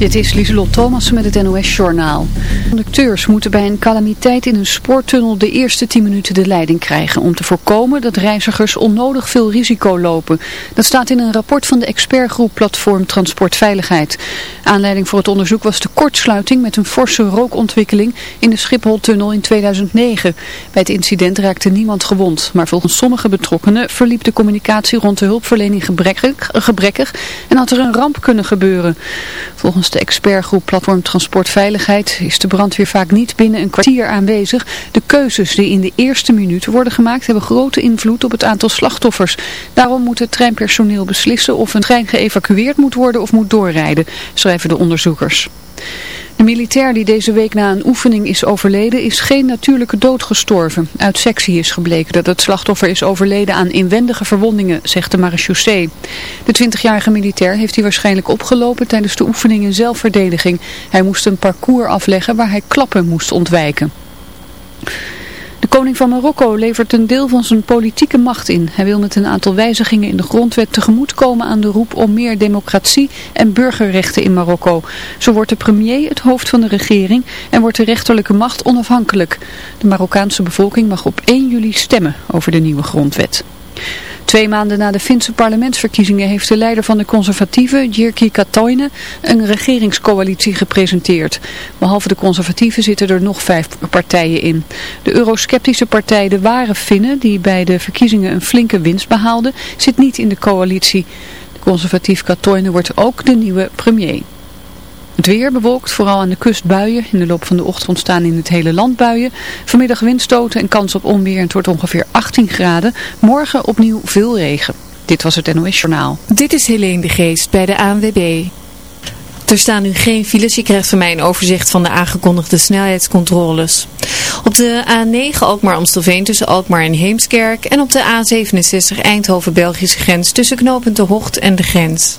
Dit is Lieselot Thomas met het NOS-journaal. Conducteurs moeten bij een calamiteit in een spoortunnel de eerste 10 minuten de leiding krijgen... om te voorkomen dat reizigers onnodig veel risico lopen. Dat staat in een rapport van de expertgroep Platform Transportveiligheid. Aanleiding voor het onderzoek was de kortsluiting met een forse rookontwikkeling... in de Schiphol-tunnel in 2009. Bij het incident raakte niemand gewond, maar volgens sommige betrokkenen... verliep de communicatie rond de hulpverlening gebrekkig, gebrekkig en had er een ramp kunnen gebeuren. Volgens de expertgroep Platform Transportveiligheid is de brandweer vaak niet binnen een kwartier aanwezig. De keuzes die in de eerste minuten worden gemaakt hebben grote invloed op het aantal slachtoffers. Daarom moet het treinpersoneel beslissen of een trein geëvacueerd moet worden of moet doorrijden, schrijven de onderzoekers. De militair die deze week na een oefening is overleden is geen natuurlijke dood gestorven. Uit sectie is gebleken dat het slachtoffer is overleden aan inwendige verwondingen, zegt de marechaussee. De 20-jarige militair heeft hij waarschijnlijk opgelopen tijdens de oefening in zelfverdediging. Hij moest een parcours afleggen waar hij klappen moest ontwijken koning van Marokko levert een deel van zijn politieke macht in. Hij wil met een aantal wijzigingen in de grondwet tegemoetkomen aan de roep om meer democratie en burgerrechten in Marokko. Zo wordt de premier het hoofd van de regering en wordt de rechterlijke macht onafhankelijk. De Marokkaanse bevolking mag op 1 juli stemmen over de nieuwe grondwet. Twee maanden na de Finse parlementsverkiezingen heeft de leider van de conservatieven, Jirki Katoinen, een regeringscoalitie gepresenteerd. Behalve de conservatieven zitten er nog vijf partijen in. De eurosceptische partij De Ware Finnen, die bij de verkiezingen een flinke winst behaalde, zit niet in de coalitie. De conservatief Katoinen wordt ook de nieuwe premier. Het weer bewolkt, vooral aan de kust buien. In de loop van de ochtend ontstaan in het hele land buien. Vanmiddag windstoten en kans op onweer en het wordt ongeveer 18 graden. Morgen opnieuw veel regen. Dit was het NOS Journaal. Dit is Helene de Geest bij de ANWB. Er staan nu geen files. Je krijgt van mij een overzicht van de aangekondigde snelheidscontroles. Op de A9 Alkmaar-Amstelveen tussen Alkmaar en Heemskerk. En op de A67 Eindhoven-Belgische grens tussen knooppunt De Hocht en de grens.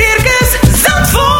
Circus Zandvoort.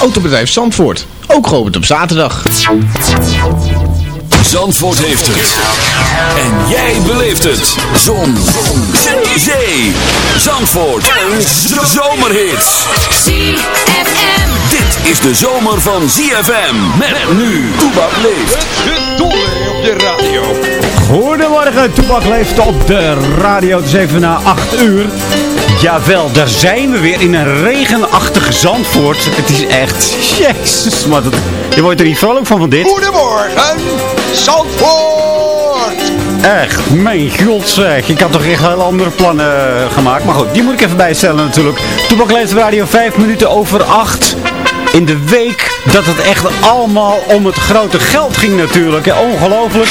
Autobedrijf Zandvoort, ook geopend op zaterdag. Zandvoort heeft het. En jij beleeft het. Zon. Zon. Zee. Zandvoort. Een zomerhit. ZFM. Dit is de zomer van ZFM. Met nu. Toebak leeft. De Dolly op je radio. Goedemorgen, Toebak leeft op de radio. Het is even na 8 uur. Jawel, daar zijn we weer in een regenachtige Zandvoort. Het is echt, jezus, maar dat, je wordt er niet vrolijk van van dit. Goedemorgen, Zandvoort. Echt, mijn god zeg. Ik had toch echt heel andere plannen eh, gemaakt. Maar goed, die moet ik even bijstellen natuurlijk. Op radio 5 minuten over 8 in de week dat het echt allemaal om het grote geld ging natuurlijk. Ongelooflijk.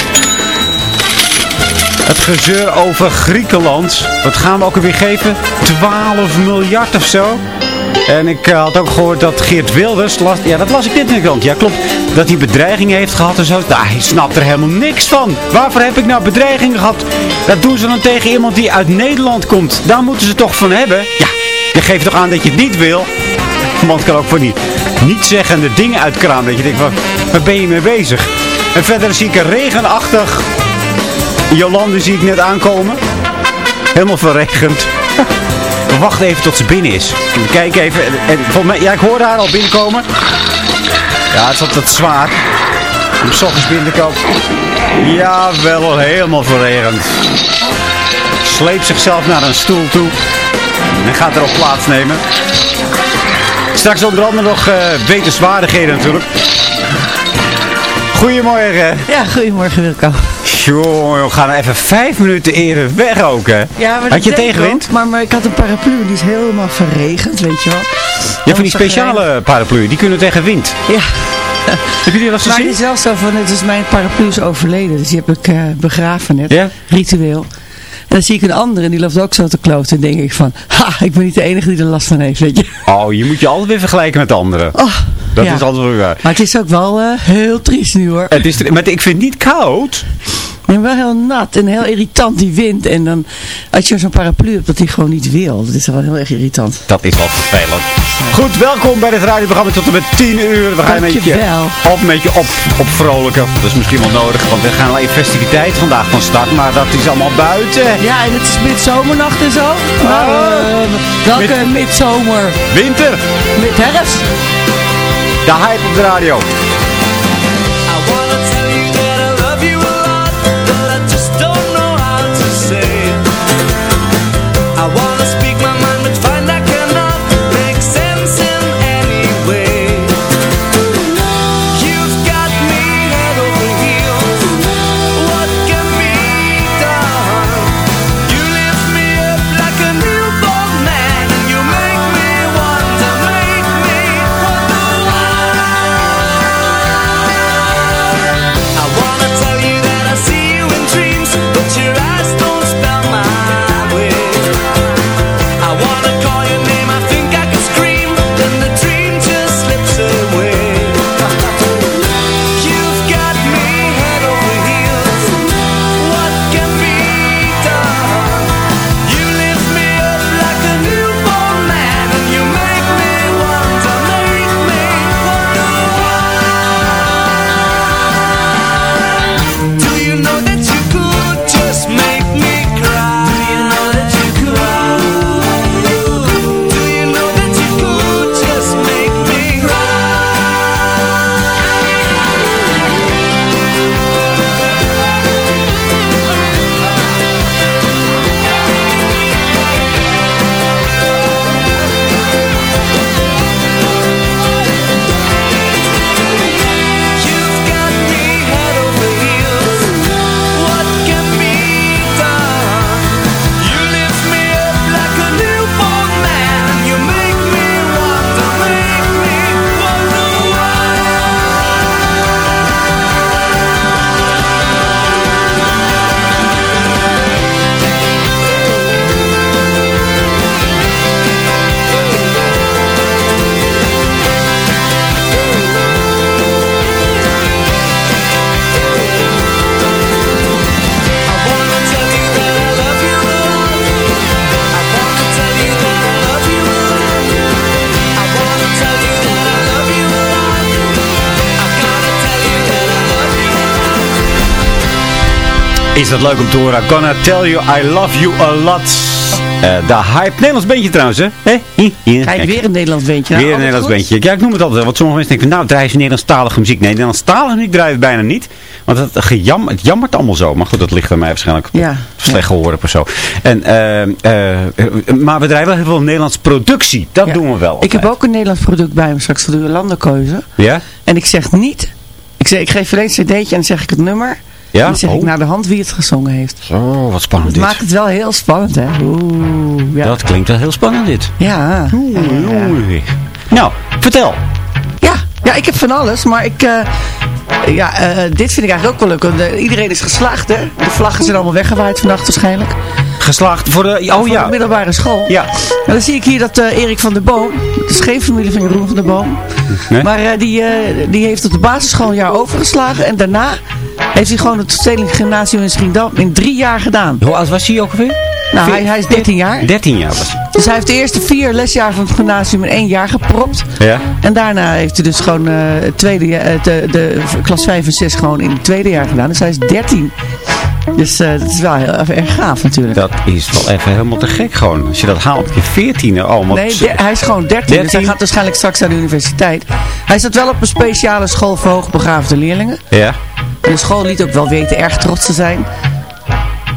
Het gezeur over Griekenland. Wat gaan we ook alweer geven? 12 miljard of zo. En ik eh, had ook gehoord dat Geert Wilders, ja dat las ik net in de krant, ja klopt, dat hij bedreigingen heeft gehad en zo. Nou, hij snapt er helemaal niks van. Waarvoor heb ik nou bedreigingen gehad? Dat doen ze dan tegen iemand die uit Nederland komt. Daar moeten ze toch van hebben? Ja, je geeft toch aan dat je het niet wil? Man kan ook voor niet. nietzeggende dingen uitkramen. Dat je denkt, waar, waar ben je mee bezig? En verder zie ik een regenachtig Jolande zie ik net aankomen. Helemaal verregend. We wachten even tot ze binnen is. We kijken even. En, mij, ja, ik hoorde haar al binnenkomen. Ja, het is altijd zwaar. Om s ochtends binnen te komen. Ja, wel helemaal verregend. Sleept zichzelf naar een stoel toe. En gaat erop plaatsnemen. Straks onder andere nog uh, wetenswaardigheden natuurlijk. Goedemorgen. Ja, goedemorgen Wilco. Jongen, we gaan even vijf minuten eerder weg ook, hè? Ja, maar had je tegenwind? Maar, maar ik had een paraplu, die is helemaal verregend, weet je wel. Ja, van die speciale paraplu's, die kunnen tegen wind. Ja. Heb je die wel eens Maar gezien? is wel zo van, het is mijn paraplu is overleden, dus die heb ik eh, begraven net. Ja? Ritueel. Dan zie ik een andere en die loopt ook zo te kloten. En denk ik van, ha, ik ben niet de enige die er last van heeft, weet je. Oh, je moet je altijd weer vergelijken met anderen. Oh, dat ja. is altijd weer waar. Maar het is ook wel eh, heel triest nu hoor. Het is, maar ik vind het niet koud. En wel heel nat en heel irritant die wind. En dan, als je zo'n paraplu hebt dat die gewoon niet wil. Dat is wel heel erg irritant. Dat is wel vervelend. Goed, welkom bij dit radioprogramma tot en met 10 uur. We gaan een beetje op, een beetje op, op vrolijken. Dat is misschien wel nodig, want we gaan alleen festiviteit vandaag van start. Maar dat is allemaal buiten. Ja, en het is midzomernacht en zo. Nou, eh, welke Mid- midzomer? Winter, Met herfst. de hype op de radio. Is dat leuk om te horen? Gonna tell you I love you a lot. Eh, de hype. Nederlands bandje trouwens, hè? Hè? Hier, hier. Kijk, weer een Nederlands beentje. Weer Nou, een Nederlands altijd goed. bandje. Ja, ik noem het altijd. Want sommige mensen denken, nou, draaien ze Nederlandstalige muziek. Nee, Nederlandstalige muziek draaien we bijna niet. Want het, gejam, het jammert allemaal zo. Maar goed, dat ligt bij mij waarschijnlijk Ja. slecht gehoord of zo. En, eh, eh, maar we draaien wel heel veel Nederlands productie. Dat Ja. doen we wel Ik heb ook een Nederlands product bij me straks voor de landenkeuze. Ja? En ik zeg niet... Ik, zeg, ik geef alleen een cd'tje en dan zeg ik het nummer. Ja? Dan zeg ik Oh. naar de hand wie het gezongen heeft. Zo, wat spannend Het dit. maakt het wel heel spannend, hè? Oeh, ja. Dat klinkt wel heel spannend dit. Ja. Oei. Nou, vertel. Ja, ja, ik heb van alles, maar ik... eh, ja, eh, dit vind ik eigenlijk ook wel leuk. want, eh, iedereen is geslaagd, hè? De vlaggen zijn allemaal weggewaaid vannacht waarschijnlijk. Geslaagd voor de... Oh Voor ja. de middelbare school. Ja. En dan zie ik hier dat Erik van der Boom, dat is geen familie van Jeroen van der Boom, Nee? maar die, die heeft op de basisschool een jaar overgeslagen en daarna heeft hij gewoon het Stedelijk Gymnasium in Schiedam in drie jaar gedaan. Hoe oud was hij ook alweer? Nou, hij, hij is 13 jaar. 13 jaar was hij. Dus hij heeft de eerste vier lesjaren van het gymnasium in één jaar gepropt. Ja. En daarna heeft hij dus gewoon het tweede, eh, de, de klas 5 en 6 gewoon in het tweede jaar gedaan. Dus hij is 13. Dus eh, dat is wel heel erg gaaf natuurlijk. Dat is wel even helemaal te gek gewoon. Als je dat haalt op je 14e. Oh, wat- Nee, de- hij is gewoon 13, dus hij 13? gaat waarschijnlijk straks naar de universiteit. Hij zat wel op een speciale school voor hoogbegaafde leerlingen. Ja. En de school liet ook wel weten erg trots te zijn.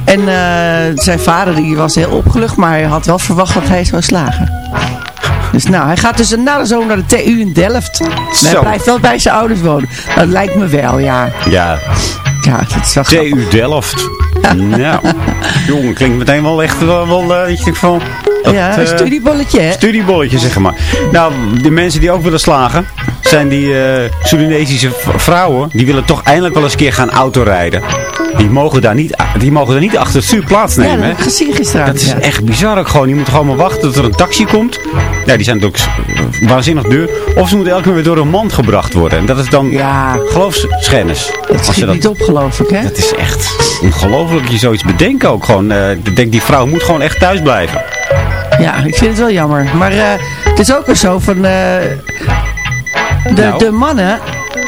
En eh, zijn vader die was heel opgelucht, maar hij had wel verwacht dat hij zou slagen. Dus nou, hij gaat dus na de zomer naar de TU in Delft. Hij blijft wel bij zijn ouders wonen. Dat lijkt me wel, ja. Ja. Ja, dat grappig. TU Delft. nou, jongen, klinkt meteen wel echt wel, wel eh, dat je denkt van... dat, Ja, een eh, studiebolletje, hè? Studiebolletje, zeg maar. Nou, de mensen die ook willen slagen, zijn die eh Sudanesische v- vrouwen. Die willen toch eindelijk wel eens een keer gaan autorijden. Die mogen daar niet, die mogen daar niet achter het stuur Ja, plaatsnemen. dat hè? heb ik gezien gisteravond. Dat is ja. echt bizar ook gewoon. Je moet gewoon maar wachten tot er een taxi komt. Ja, die zijn natuurlijk waanzinnig duur. Of ze moeten elke keer weer door een man gebracht worden. En dat is dan Ja, geloofsschennis. dat schiet niet op, geloof ik, hè? dat is echt ongelooflijk dat je zoiets bedenkt ook. Gewoon, eh, ik denk die vrouw moet gewoon echt thuis blijven. Ja, ik vind het wel jammer. Maar eh, het is ook weer zo van... eh, de, Nou. de mannen,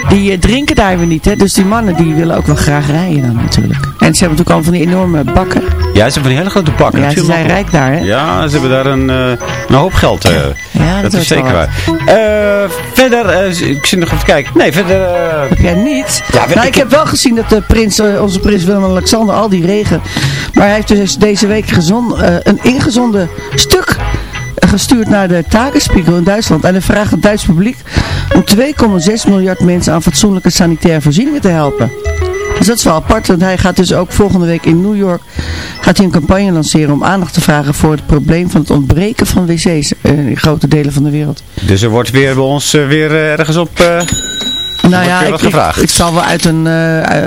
die eh, drinken daar weer niet, hè. Dus die mannen, die willen ook wel graag rijden dan natuurlijk. En ze hebben natuurlijk al van die enorme bakken. Ja, ze hebben van die hele grote bakken. Ja, ze zijn rijk daar, hè. Ja, ze hebben daar een, eh, een hoop geld. eh. Ja, dat, dat is zeker waar. Verder, eh, ik zit nog even te kijken. Nee, verder... Heb jij niet? Ja, nou, ik- ik, heb wel gezien dat de prins, onze prins Willem-Alexander al die regen... Maar hij heeft dus deze week gezon, eh, een ingezonden stuk gestuurd naar de Tagesspiegel in Duitsland. En hij vraagt het Duits publiek om 2,6 miljard mensen aan fatsoenlijke sanitaire voorzieningen te helpen. Dus dat is wel apart, want hij gaat dus ook volgende week in New York gaat hij een campagne lanceren om aandacht te vragen voor het probleem van het ontbreken van wc's eh, in grote delen van de wereld. dus er wordt weer bij ons eh, weer eh, ergens op... eh, Nou ja, ik, ik, zal wel uit een,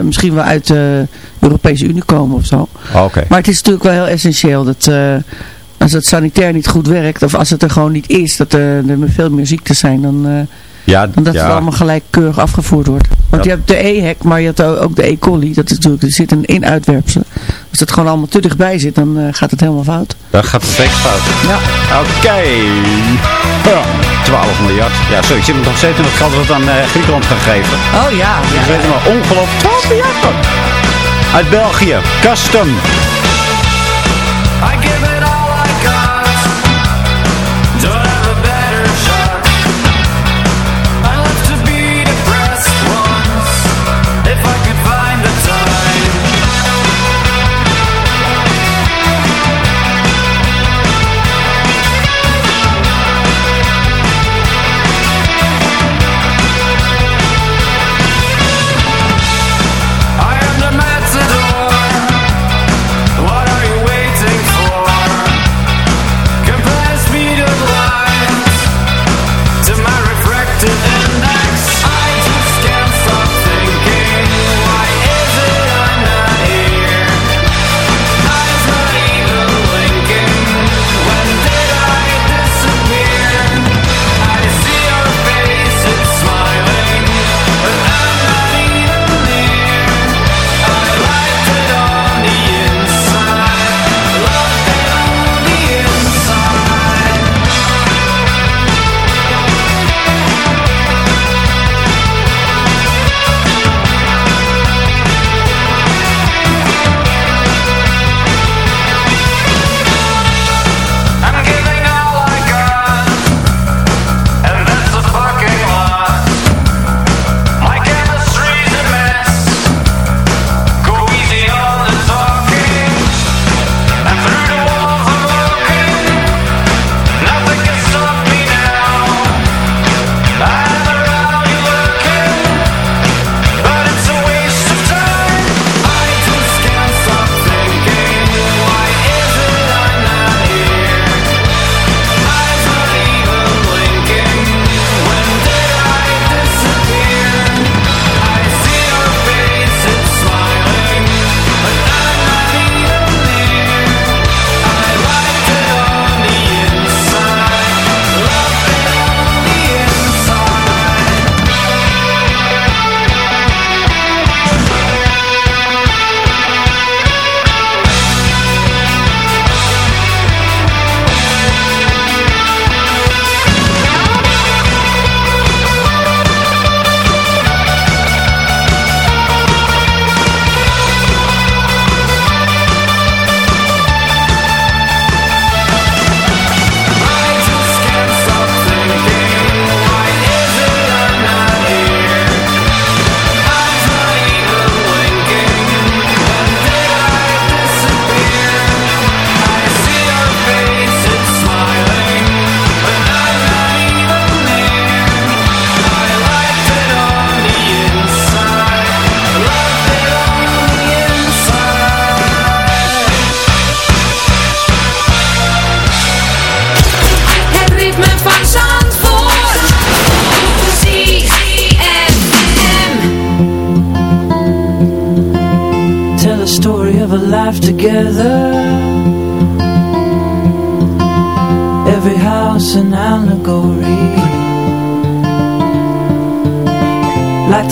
misschien wel uit de Europese Unie komen of zo. Oké. Maar het is natuurlijk wel heel essentieel dat als het sanitair niet goed werkt, of als het er gewoon niet is, dat er, er veel meer ziektes zijn, dan, eh, Ja, dan dat ja. het allemaal gelijk keurig afgevoerd wordt. Want Ja. je hebt de EHEC, maar je hebt ook de E. coli. Dat is natuurlijk, er zit een in-uitwerpselen. Als het gewoon allemaal te dichtbij zit, dan eh, gaat het helemaal fout. Dan gaat het zeker fout. Ja. Oké. Ja, 12 miljard. Ja, sorry, ik zit nog steeds in het geld dat aan eh, Griekenland gaan geven. Oh ja. Ik weet het maar, ongelooflijk. 12 miljard man. Uit België. Custom.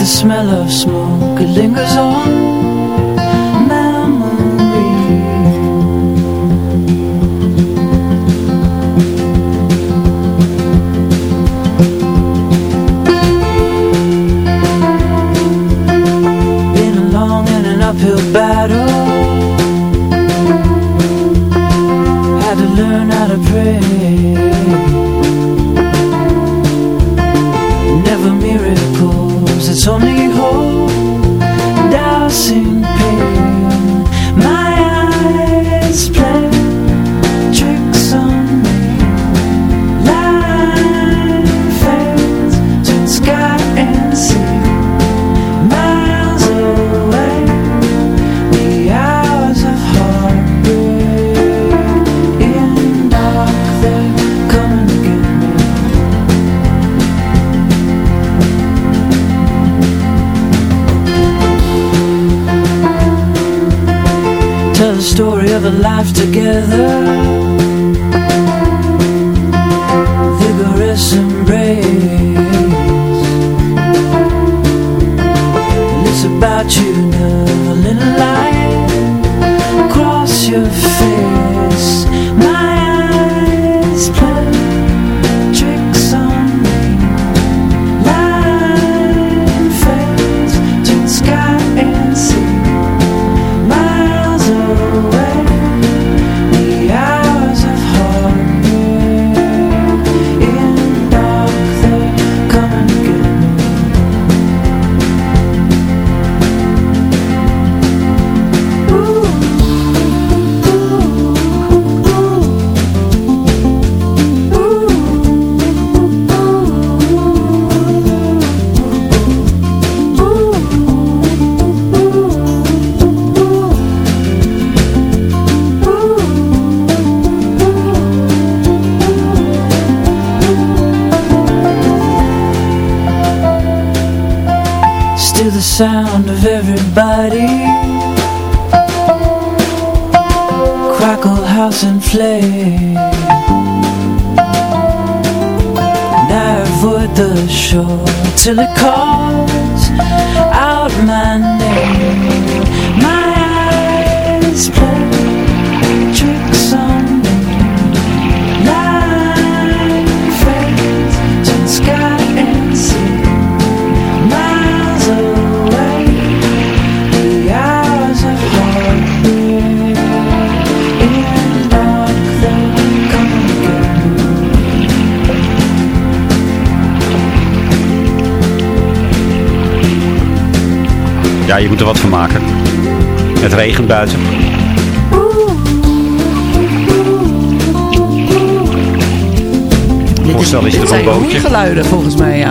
The smell of smoke. It lingers on the story of a life together everybody. Crackle house and flame And I avoid the shore Till it calls Ja, je moet er wat van maken. Het regent buiten. Voorstel is er een bootje. roeigeluiden volgens mij, ja.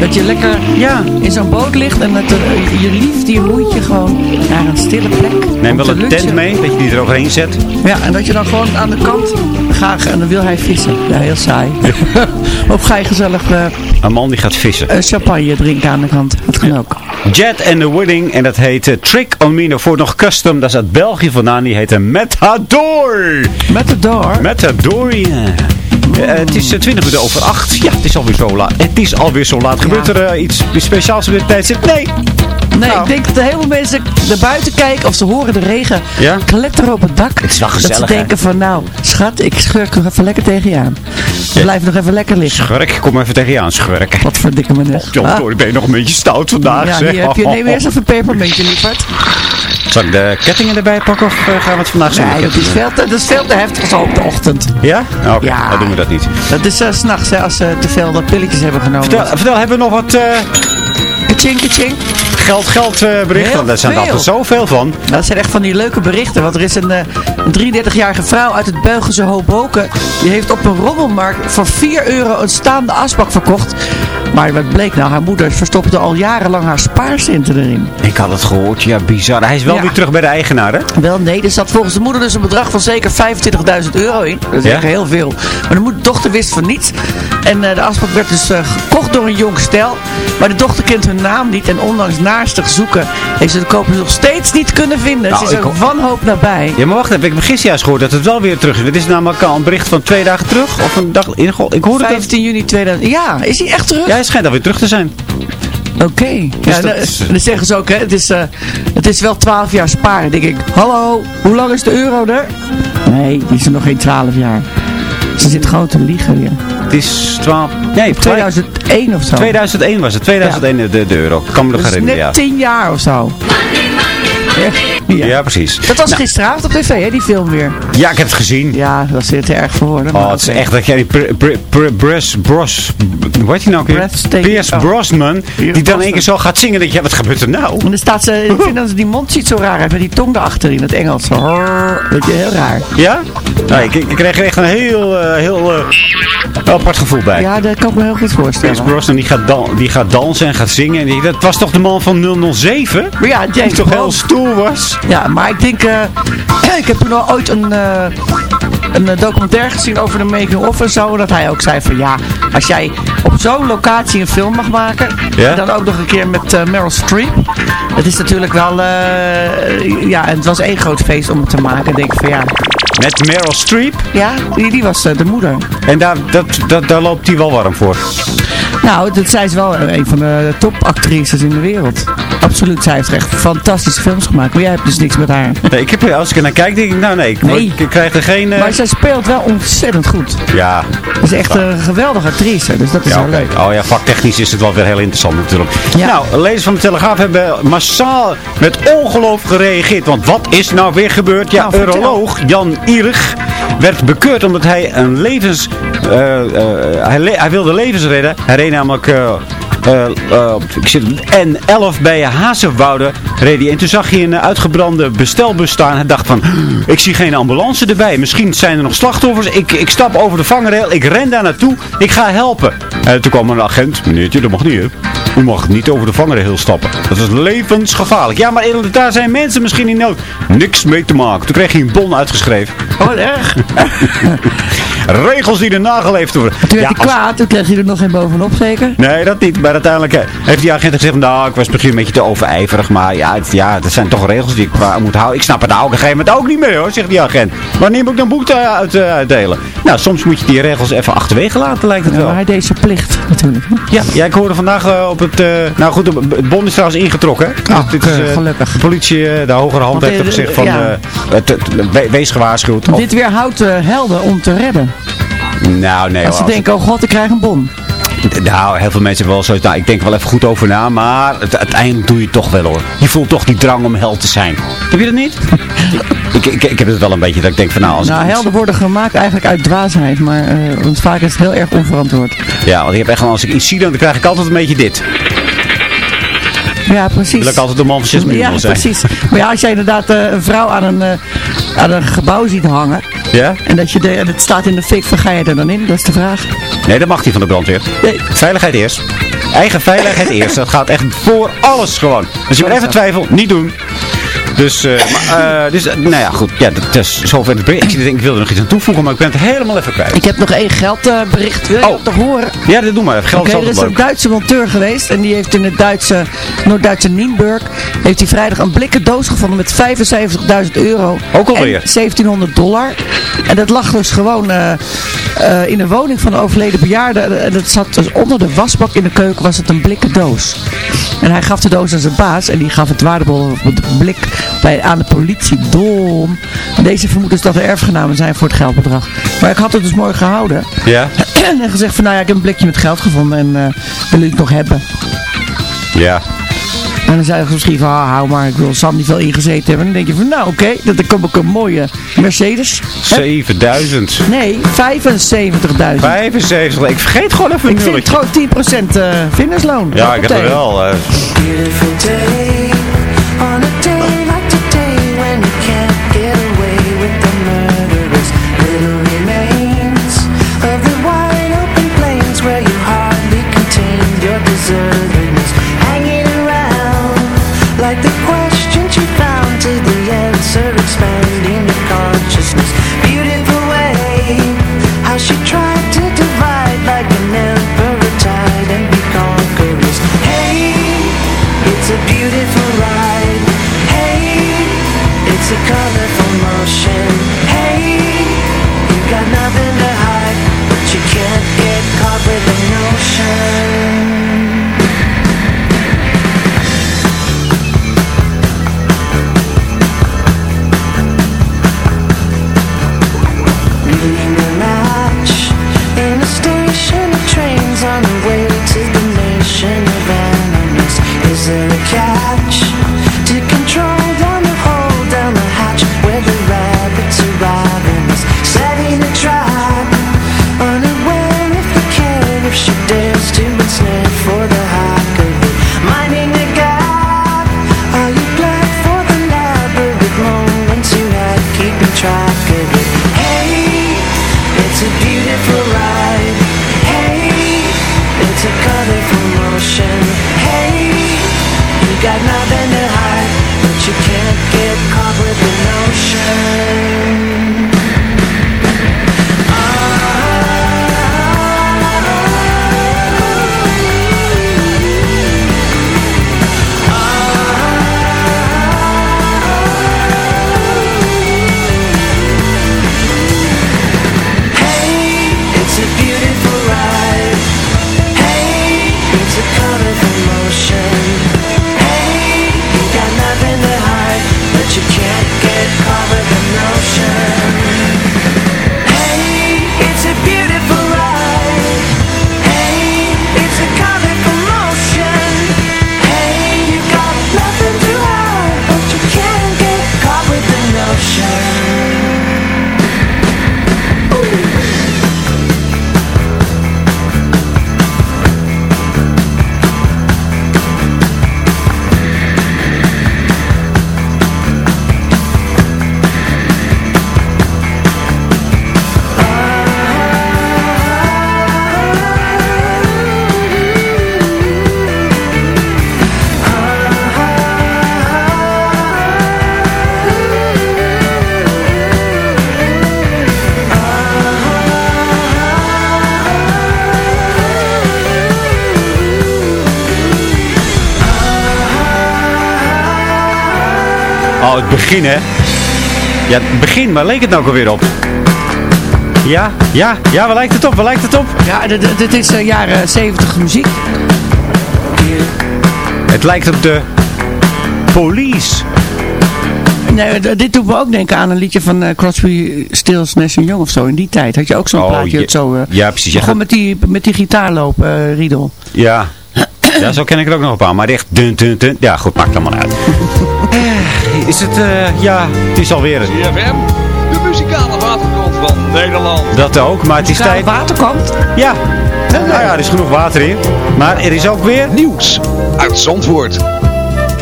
Dat je lekker Ja. in zo'n boot ligt en dat je lief die roeit je gewoon naar een stille plek. Neem wel een lunchen. tent mee, dat je die er overheen zet. Ja, en dat je dan gewoon aan de kant gaat en dan wil hij vissen. Ja, heel saai. of ga je gezellig eh, Een man die gaat vissen. eh, champagne drinken aan de kant. Dat kan ook. Jet and the Wedding. En dat heet eh, Trick on Me. Nou, voor nog custom. Dat is uit België vandaan. Die heet een Metador. Met de door. Metador, ja. Eh, het is eh, 20 minuten over 8. Ja, het is alweer zo laat. Het is alweer zo laat. Gebeurt er eh, iets speciaals met de tijdstip? Nee. Nee, Nou. ik denk dat heel veel mensen naar buiten kijken of ze horen de regen Ja? kletteren op het dak. Het is wel Dat gezellig, ze hè? denken van nou, schat, ik schurk nog even lekker tegen je aan. Ja. Blijf nog even lekker liggen. Schurk, kom even tegen je aan, schurk. Wat voor dikke meneer. John, Ah. sorry, ben je nog een beetje stout vandaag, Ja, zeg. hier heb je, neem eerst even een pepermuntje, lieverd. Zal ik de kettingen erbij pakken of eh, gaan we het vandaag zo Nee, dat is, veel te, dat is veel te heftig zo op de ochtend. Ja? Nou, Oké, Ja. dan doen we dat niet. Dat is uh, s'nachts als ze te veel dat pilletjes hebben genomen. Vertel, vertel hebben we nog wat eh, Kaching, kaching. geld, geld eh, berichten? Heel Daar zijn er altijd zoveel van. Dat zijn echt van die leuke berichten. Want er is een, eh, een 33-jarige vrouw uit het Belgische Hoboken. Die heeft op een rommelmarkt voor 4 euro een staande asbak verkocht. Maar wat bleek nou, haar moeder verstopte al jarenlang haar spaarcenten erin. Ik had het gehoord, ja, bizar. Hij is wel Ja. weer terug bij de eigenaar, hè? Wel, nee, er zat volgens de moeder dus een bedrag van zeker 25.000 euro in. Dat is Ja? echt heel veel. Maar de moeder, dochter wist van niets. En eh, de afspraak werd dus eh, gekocht door een jong stel. Maar de dochter kent hun naam niet. En ondanks naastig zoeken heeft ze de koper nog steeds niet kunnen vinden. Nou, ze is er ho- wanhoop nabij. Ja, maar wacht even. Ik heb gisteren juist gehoord dat het wel weer terug is. Dit is namelijk al een bericht van twee dagen terug. Of een dag... Ik hoorde dat... 15 juni 2000. Ja, is hij echt terug? Ja, hij schijnt alweer terug te zijn. Oké. Ja, dat dan, is- dan zeggen ze ook, hè, het is, eh, het is wel 12 jaar sparen. Denk ik, hallo, hoe lang is de euro er? Nee, die is er nog geen 12 jaar. Ze zit gewoon te liegen weer. Het is 12... Nee, 2001 of zo. 2001 was het. 2001 de, de euro. Ik kan me nog Dus herinneren, net ja. 10 jaar of zo. Ja. Ja, precies. Dat was Nou, gisteravond op tv, hè, die film weer. Ja, ik heb het gezien. Ja, dat zit te erg voor woorden. Oh, het is echt dat jij die Br- Br- Br- Bros, Bros, nou weer? Breathtaking. Pierce. Brosnan, die dan één keer zo gaat zingen, dat je, wat gebeurt er nou? En dan staat ze, ik vind dat ze die mond ziet zo raar uit, met die tong erachter in het Engels. Weet je, heel raar. Ja? Nou, ik, ik kreeg er echt een heel, eh, heel eh, apart gevoel bij. Ja, dat kan ik me heel goed Pierce voorstellen. Brosnan, die gaat, dan, die gaat dansen en gaat zingen. En die- dat was toch de man van 007? Maar ja, Die James toch heel Bond. Was? Ja, maar ik denk, eh, ik heb toen al ooit een, eh, een documentaire gezien over de making of en zo. Dat hij ook zei van ja, als jij op zo'n locatie een film mag maken. Ja? En dan ook nog een keer met eh, Meryl Streep. Het is natuurlijk wel, eh, ja, en het was één groot feest om het te maken. Ik denk van ja, Met Meryl Streep. ja, die, die was de moeder. En daar, dat, dat, daar loopt hij wel warm voor. Nou, dat, zij is wel een van de topactrices in de wereld. Absoluut, zij heeft echt fantastische films gemaakt. Maar jij hebt dus niks met haar. Nee, ik heb, als ik er naar kijk, denk ik, nou nee, ik, Nee. ik krijg er geen... eh, Maar zij speelt wel ontzettend goed. ja, Ze is echt een geweldige actrice, dus dat is Ja, wel leuk. Oh ja, vaktechnisch is het wel weer heel interessant natuurlijk. Ja. Nou, lezers van de Telegraaf hebben massaal met ongeloof gereageerd. Want wat is nou weer gebeurd? Ja, Nou, uroloog Jan Ierich werd bekeurd omdat hij een levens... eh, eh, hij, le- hij wilde levens redden. Hij reed namelijk... eh, eh, eh, ik zit op N11 bij Hazenwoude reed hij. En toen zag hij een eh, uitgebrande bestelbus staan. Hij dacht van, ik zie geen ambulance erbij. Misschien zijn er nog slachtoffers. Ik, ik stap over de vangrail. Ik ren daar naartoe. Ik ga helpen. En toen kwam een agent. Meneertje, dat mag niet hè. U mag niet over de vangrail stappen. Dat is levensgevaarlijk. Ja, maar daar zijn mensen misschien in nood. Niks mee te maken. Toen kreeg hij een bon uitgeschreven. Oh, wat erg. Regels die er nageleefd worden. Toen werd Ja, hij als- kwaad, toen kreeg hij er nog geen bovenop zeker. Nee, dat niet. Maar uiteindelijk eh, heeft die agent gezegd, nou, ik was misschien een beetje te overijverig. Maar ja, het, ja, dat zijn toch regels die ik moet houden. Ik snap het nou op een gegeven moment ook niet meer hoor, zegt die agent. Wanneer moet ik dan boek eh, uit, eh, uitdelen? Nou, soms moet je die regels even achterwege laten, lijkt het Ja, wel. maar hij deed zijn plicht natuurlijk. Ja, ja, ik hoorde vandaag op het... nou goed, het bon is trouwens ingetrokken. Oh, Dit is, gelukkig. De politie, de hogere hand heeft gezegd van... ja. het- het- we- wees gewaarschuwd. Dit weerhoudt uh, helden om te redden. nou, nee Als ze denken, oh god, ik krijg een bon. Nou, heel veel mensen hebben wel zoiets. Nou, ik denk wel even goed over na. Maar het, uiteindelijk doe je het toch wel hoor. Je voelt toch die drang om held te zijn. Heb je dat niet? ik, ik, ik heb het wel een beetje dat ik denk van nou... Als Nou, helden worden gemaakt eigenlijk uit dwaasheid. Maar eh, want vaak is het heel erg onverantwoord. Ja, want ik heb echt gewoon, als ik iets zie, dan krijg ik altijd een beetje dit. Ja, precies. Wil ik altijd een man van 6 miljoen Ja, zijn. precies. Maar ja, als jij inderdaad eh, een vrouw aan een, eh, aan een gebouw ziet hangen. Ja? En dat je de, en het staat in de fik, van ga je er dan in? Dat is de vraag. Nee, dat mag niet van de brandweer. Nee. Veiligheid eerst. Eigen veiligheid eerst. Dat gaat echt voor alles gewoon. Dus je hebt even twijfel, niet doen. Dus, eh, maar, eh, dus eh, nou ja, goed. Ja, dat is zover het bericht. Ik, denk, ik wilde er nog iets aan toevoegen, maar ik ben het helemaal even kwijt. Ik heb nog één geldbericht. Wil je Oh. toch horen? Ja, dat doe maar. even. Geld Oké, is er is een. Duitse monteur geweest en die heeft in het Duitse, Noord-Duitse Nienburg, heeft hij vrijdag een blikken doos gevonden met 75.000 euro. Ook alweer. En 1700 dollar. En dat lag dus gewoon eh, eh, in een woning van een overleden bejaarde. En dat zat dus onder de wasbak in de keuken was het een blikken doos. En hij gaf de doos aan zijn baas en die gaf het waardebol blik bij, aan de politie. Dom. Deze vermoedt dus dat er erfgenamen zijn voor het geldbedrag. Maar ik had het dus mooi gehouden. Ja? En gezegd van, nou ja, ik heb een blikje met geld gevonden en uh, wil u het nog hebben? Ja. En dan zei ze misschien van, ah, hou maar, ik wil Sam niet veel ingezeten hebben. En dan denk je van, nou oké, okay, dan kom ik een mooie Mercedes. 7000. Nee, 75.000. 75. Ik vergeet gewoon even Ik vind gewoon 10% uh, vindersloon. Ja, ik heb er wel. Uh... in a cat? Het begin hè. Ja, het begin, waar leek het nou ook alweer op? Ja, ja, ja, waar lijkt het op? Waar lijkt het op? Ja, dit- is eh, jaren 70 muziek. Het lijkt op de Police. Nee, dit doet me ook denken aan een liedje van eh, Crosby, Stills, Nash Young of zo. In die tijd had je ook zo'n Oh, plaatje. je- zo, eh, ja, precies. Ja, Gewoon met die, met die gitaarloop, eh, Riedel. Ja. ja, zo ken ik er ook nog een paar. Maar echt dun, dun, dun. Ja, goed, maakt allemaal uit. Is het, eh, ja, het is alweer een- CFM, de muzikale waterkant van Nederland. dat ook. Maar het is tijd... waterkant. Ja. Nou ja, er is genoeg water in. Maar er is ook weer... Nieuws uit Zandvoort.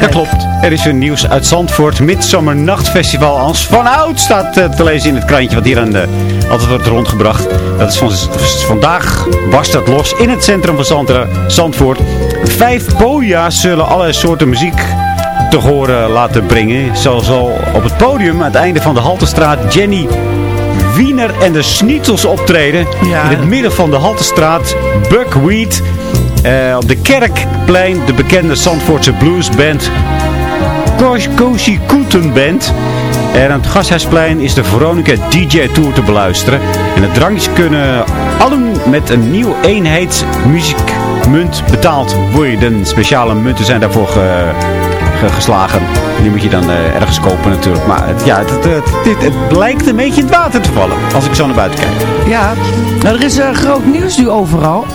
Dat klopt. Er is een nieuws uit Zandvoort. Midsummer Nachtfestival als vanouds staat eh, te lezen in het krantje wat hier aan de, altijd wordt rondgebracht. Dat is van, vandaag barst dat los in het centrum van Zand, Zandvoort. Vijf podia's zullen allerlei soorten muziek te horen laten brengen. Zo zal op het podium aan het einde van de Haltestraat Jenny Wiener en de Schnitzels optreden. Ja. In het midden van de Haltestraat Buckwheat. Eh, op de Kerkplein de bekende Zandvoortse bluesband Koosje Koeten Band. En aan het Gasthuisplein is de Veronica DJ Tour te beluisteren. En de drankjes kunnen allen met een nieuw eenheidsmuziekmunt betaald worden. Speciale munten zijn daarvoor ge- ge- geslagen. En die moet je dan eh, ergens kopen natuurlijk. Maar het, ja, het, het, het, blijkt een beetje in het water te vallen. Als ik zo naar buiten kijk. Ja, nou, er is eh, groot nieuws nu overal.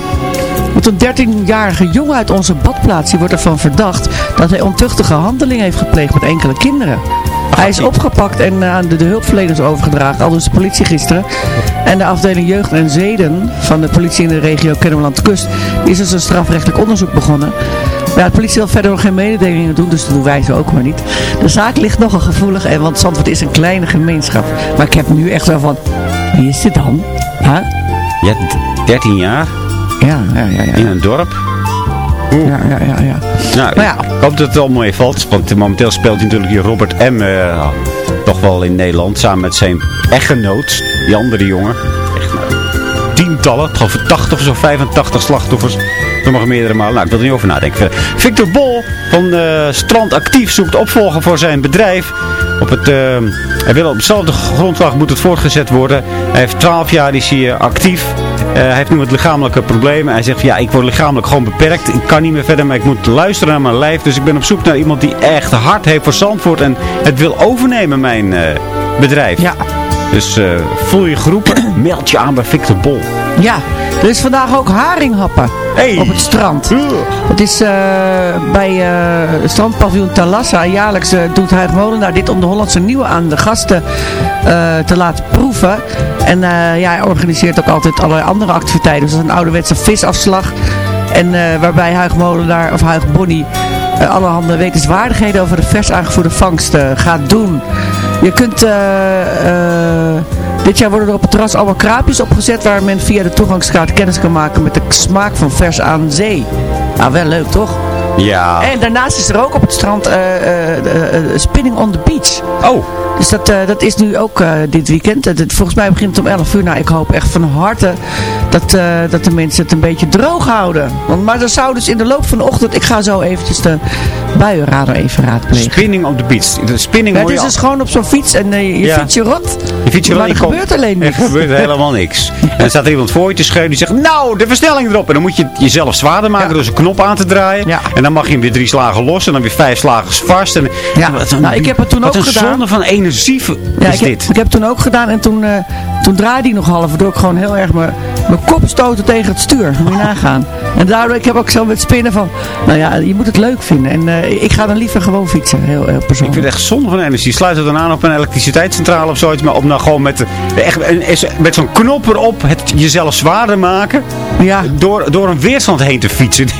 Want een 13-jarige jongen uit onze badplaats die wordt ervan verdacht dat hij ontuchtige handelingen heeft gepleegd met enkele kinderen. Hij is opgepakt en eh, aan de, de hulpverleners overgedragen, al dus de politie gisteren. En de afdeling Jeugd en Zeden van de politie in de regio Kennemerland-Kust die is dus een strafrechtelijk onderzoek begonnen. Ja, de politie wil verder nog geen mededelingen doen, dus dat doen wij ze ook maar niet. De zaak ligt nogal gevoelig, en, want Zandvoort is een kleine gemeenschap. Maar ik heb nu echt zo van, wie is dit dan? Huh? Ja, d- 13 jaar Ja, ja, ja. ja. in een dorp. Ja, ja, ja, ja. Nou, Maar ja. ik hoop dat het allemaal mee valt. Want momenteel speelt hij natuurlijk hier Robert M. eh, toch wel in Nederland. Samen met zijn echtgenoot. Die andere jongen. Tientallen. Ik geloof 80 of zo 85 slachtoffers. Sommige meerdere malen. Nou, ik wil er niet over nadenken. Victor Bol van eh, Strand Actief zoekt opvolger voor zijn bedrijf. Op het, eh, hij wil op dezelfde grondslag moet het voortgezet worden. Hij heeft 12 jaar is hij eh, actief. Hij heeft nu wat lichamelijke problemen. Hij zegt, ja, ik word lichamelijk gewoon beperkt. Ik kan niet meer verder, maar ik moet luisteren naar mijn lijf. Dus ik ben op zoek naar iemand die echt hart heeft voor Zandvoort. En het wil overnemen, mijn bedrijf. Ja. Dus eh, voel je geroepen, meld je aan bij Victor Bol. Ja, er is vandaag ook haringhappen Hey. op het strand. Het is eh, bij eh, het strandpaviljoen Talassa. Jaarlijks eh, doet Huig Molenaar dit om de Hollandse Nieuwe aan de gasten eh, te laten proeven. En eh, ja, hij organiseert ook altijd allerlei andere activiteiten. Zoals een ouderwetse visafslag. En eh, waarbij Huig Molenaar of Huig Bonnie allerhande wetenswaardigheden over de vers aangevoerde vangst eh, gaat doen. Je kunt... eh, eh, dit jaar worden er op het terras allemaal kraapjes opgezet waar men via de toegangskaart kennis kan maken met de smaak van vers aan zee. Nou, wel leuk toch? Ja. En daarnaast is er ook op het strand eh, spinning on the beach. Oh, Dus dat, eh, dat is nu ook eh, dit weekend. Eh, volgens mij begint het om 11 uur. Nou, ik hoop echt van harte dat, dat de mensen het een beetje droog houden. Want, maar er zou dus in de loop van de ochtend... Ik ga zo eventjes de buienradar even raadplegen. spinning op de beach. De spinning Ja, het is al- dus gewoon op zo'n fiets en je Ja. fiets je rot. Je fiets je maar er je komt- gebeurt alleen niks. Er gebeurt helemaal niks. En dan staat er iemand voor je te schreeuwen die zegt, nou, de versnelling erop. En dan moet je het jezelf zwaarder maken Ja. door zijn knop aan te draaien. Ja. En dan mag je hem weer drie slagen los en dan weer vijf slagen vast. En, Ja. Nou, ik heb het toen wat ook een gedaan. zonde van Ja, is ik heb, dit. ik heb het toen ook gedaan en toen, eh, toen draaide hij nog half, waardoor ik gewoon heel erg mijn mijn kop stoten tegen het stuur. Moet je nagaan. En daardoor, ik heb ook zo met spinnen van, nou ja, je moet het leuk vinden. En eh, ik ga dan liever gewoon fietsen, heel, heel Ik persoonlijk. vind het echt zonde van energie. Sluit het dan aan op een elektriciteitscentrale of zoiets. Maar op nou gewoon met, de- echt, is- met zo'n knop erop het jezelf zwaarder maken. Ja, Door, door een weerstand heen te fietsen.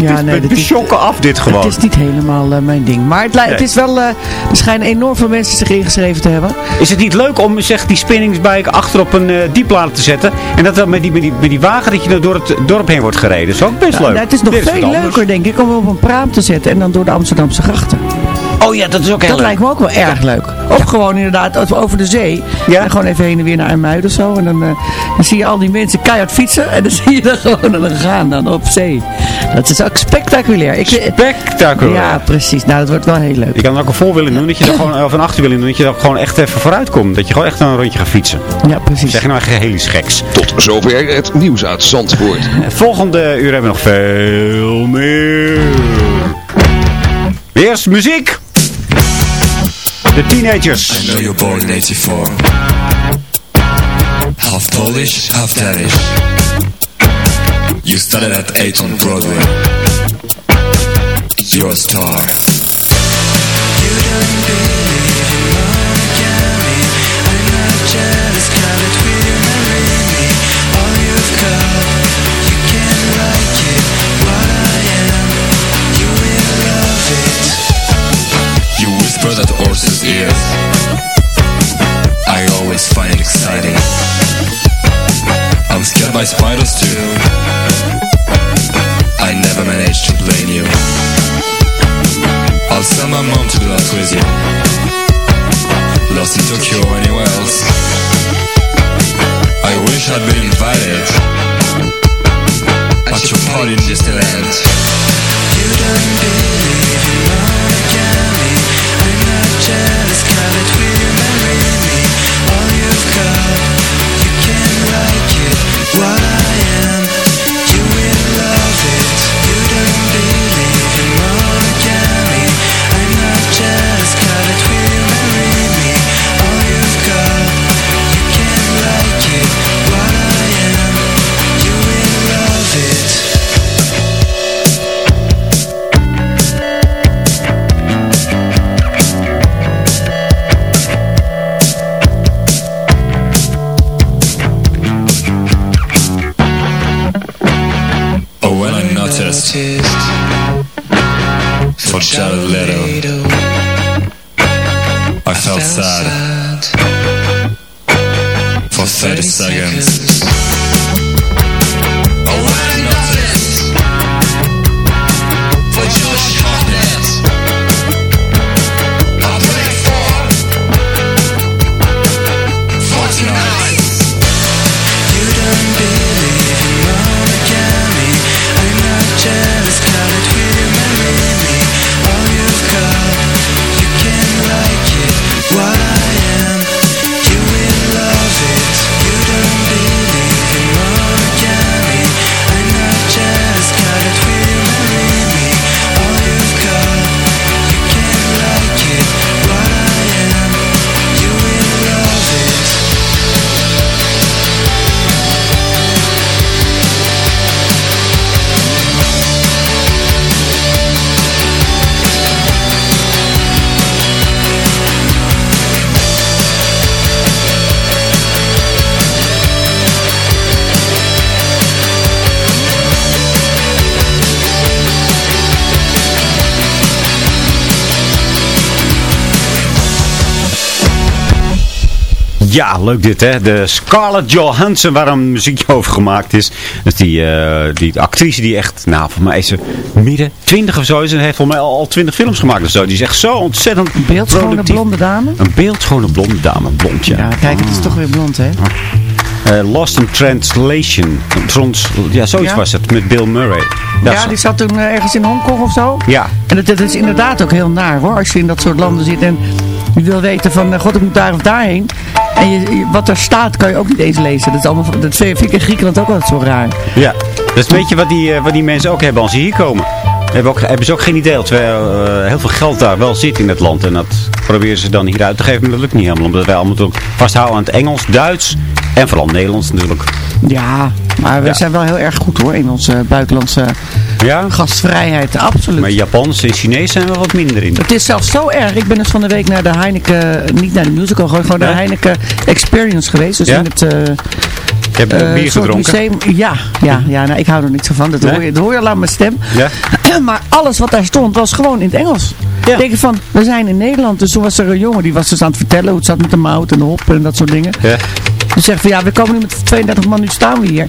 Ja, het nee, is dat met is- af dit gewoon. het is niet helemaal eh, mijn ding. Maar het, is wel, eh, er schijnen enorm veel mensen zich ingeschreven te hebben. Is het niet leuk om zeg, die spinningsbike achter op een eh dieplader te zetten? En dat dan met die, met, die, met die wagen dat je nou door het dorp heen wordt gereden. Dat is ook best Ja, leuk. nou, het is nog Dit veel leuker, denk ik, om op een praam te zetten en dan door de Amsterdamse grachten. Oh ja, dat is ook heel Dat leuk. lijkt me ook wel erg leuk. Of gewoon inderdaad over de zee. Ja. En gewoon even heen en weer naar IJmuiden of zo. En dan, eh, dan zie je al die mensen keihard fietsen. En dan zie je dan gewoon dan gaan dan op zee. Dat is ook spectaculair. Ik, Spectaculair. Ja, precies. Nou, dat wordt wel heel leuk. Je kan er ook een voor willen doen, dat je er gewoon, of een achter willen doen, dat je er gewoon echt even vooruit komt. Dat je gewoon echt een rondje gaat fietsen. Ja, precies. Zeg nou echt heel iets geks. Tot zover het nieuws uit Zandvoort. Volgende uur hebben we nog veel meer. Eerst muziek. De teenagers. I know you're born in 84 Half Polish, half Danish. You started at 8 on Broadway. You're a star. You don't believe in monogamy I'm not jealous, Ja, leuk dit hè. De Scarlett Johansson waar een muziekje over gemaakt is. Dus die, eh, die actrice die echt, nou voor mij is ze midden 20 of zo is. En heeft voor mij al, al 20 films gemaakt of zo. Die is echt zo ontzettend Een beeldschone blonde dame. Een beeldschone blonde dame. Blond ja. Ja, kijk, het is toch weer blond, hè? Eh, Lost in Translation. Trans, ja, zoiets Ja? was het. Met Bill Murray. Dat ja, die zat toen eh, ergens in Hongkong of zo. ja. En het, het is inderdaad ook heel naar hoor, als je in dat soort landen zit en je wil weten van, eh, god ik moet daar of daarheen. En je, wat er staat kan je ook niet eens lezen. Dat, is allemaal, dat vind ik in Griekenland ook altijd zo raar. Ja, dat is een beetje wat die, eh, wat die mensen ook hebben als ze hier komen. Hebben, ook, hebben ze ook geen idee, terwijl eh, heel veel geld daar wel zit in het land. En dat proberen ze dan hier uit te geven, maar dat lukt niet helemaal. Omdat wij allemaal vasthouden aan het Engels, Duits en vooral Nederlands natuurlijk. Ja, maar we Ja. zijn wel heel erg goed hoor in onze buitenlandse Ja, gastvrijheid. Absoluut. maar Japans en Chinees zijn we wat minder in. Het is zelfs zo erg. Ik ben dus van de week naar de Heineken, niet naar de musical, gewoon gewoon de? Heineken Experience geweest. Dus Ja? in het... eh, Ik heb eh, bier gedronken. Museum. Ja, ja, ja nou, ik hou er niet zo van. Dat, Nee? hoor, je, dat hoor je al aan mijn stem. Ja? Maar alles wat daar stond was gewoon in het Engels. Ja. Ik denk van, we zijn in Nederland. Dus toen was er een jongen die was dus aan het vertellen hoe het zat met de mout en de hop en dat soort dingen. Ja. Die zegt van ja, we komen nu met 32 man, nu staan we hier.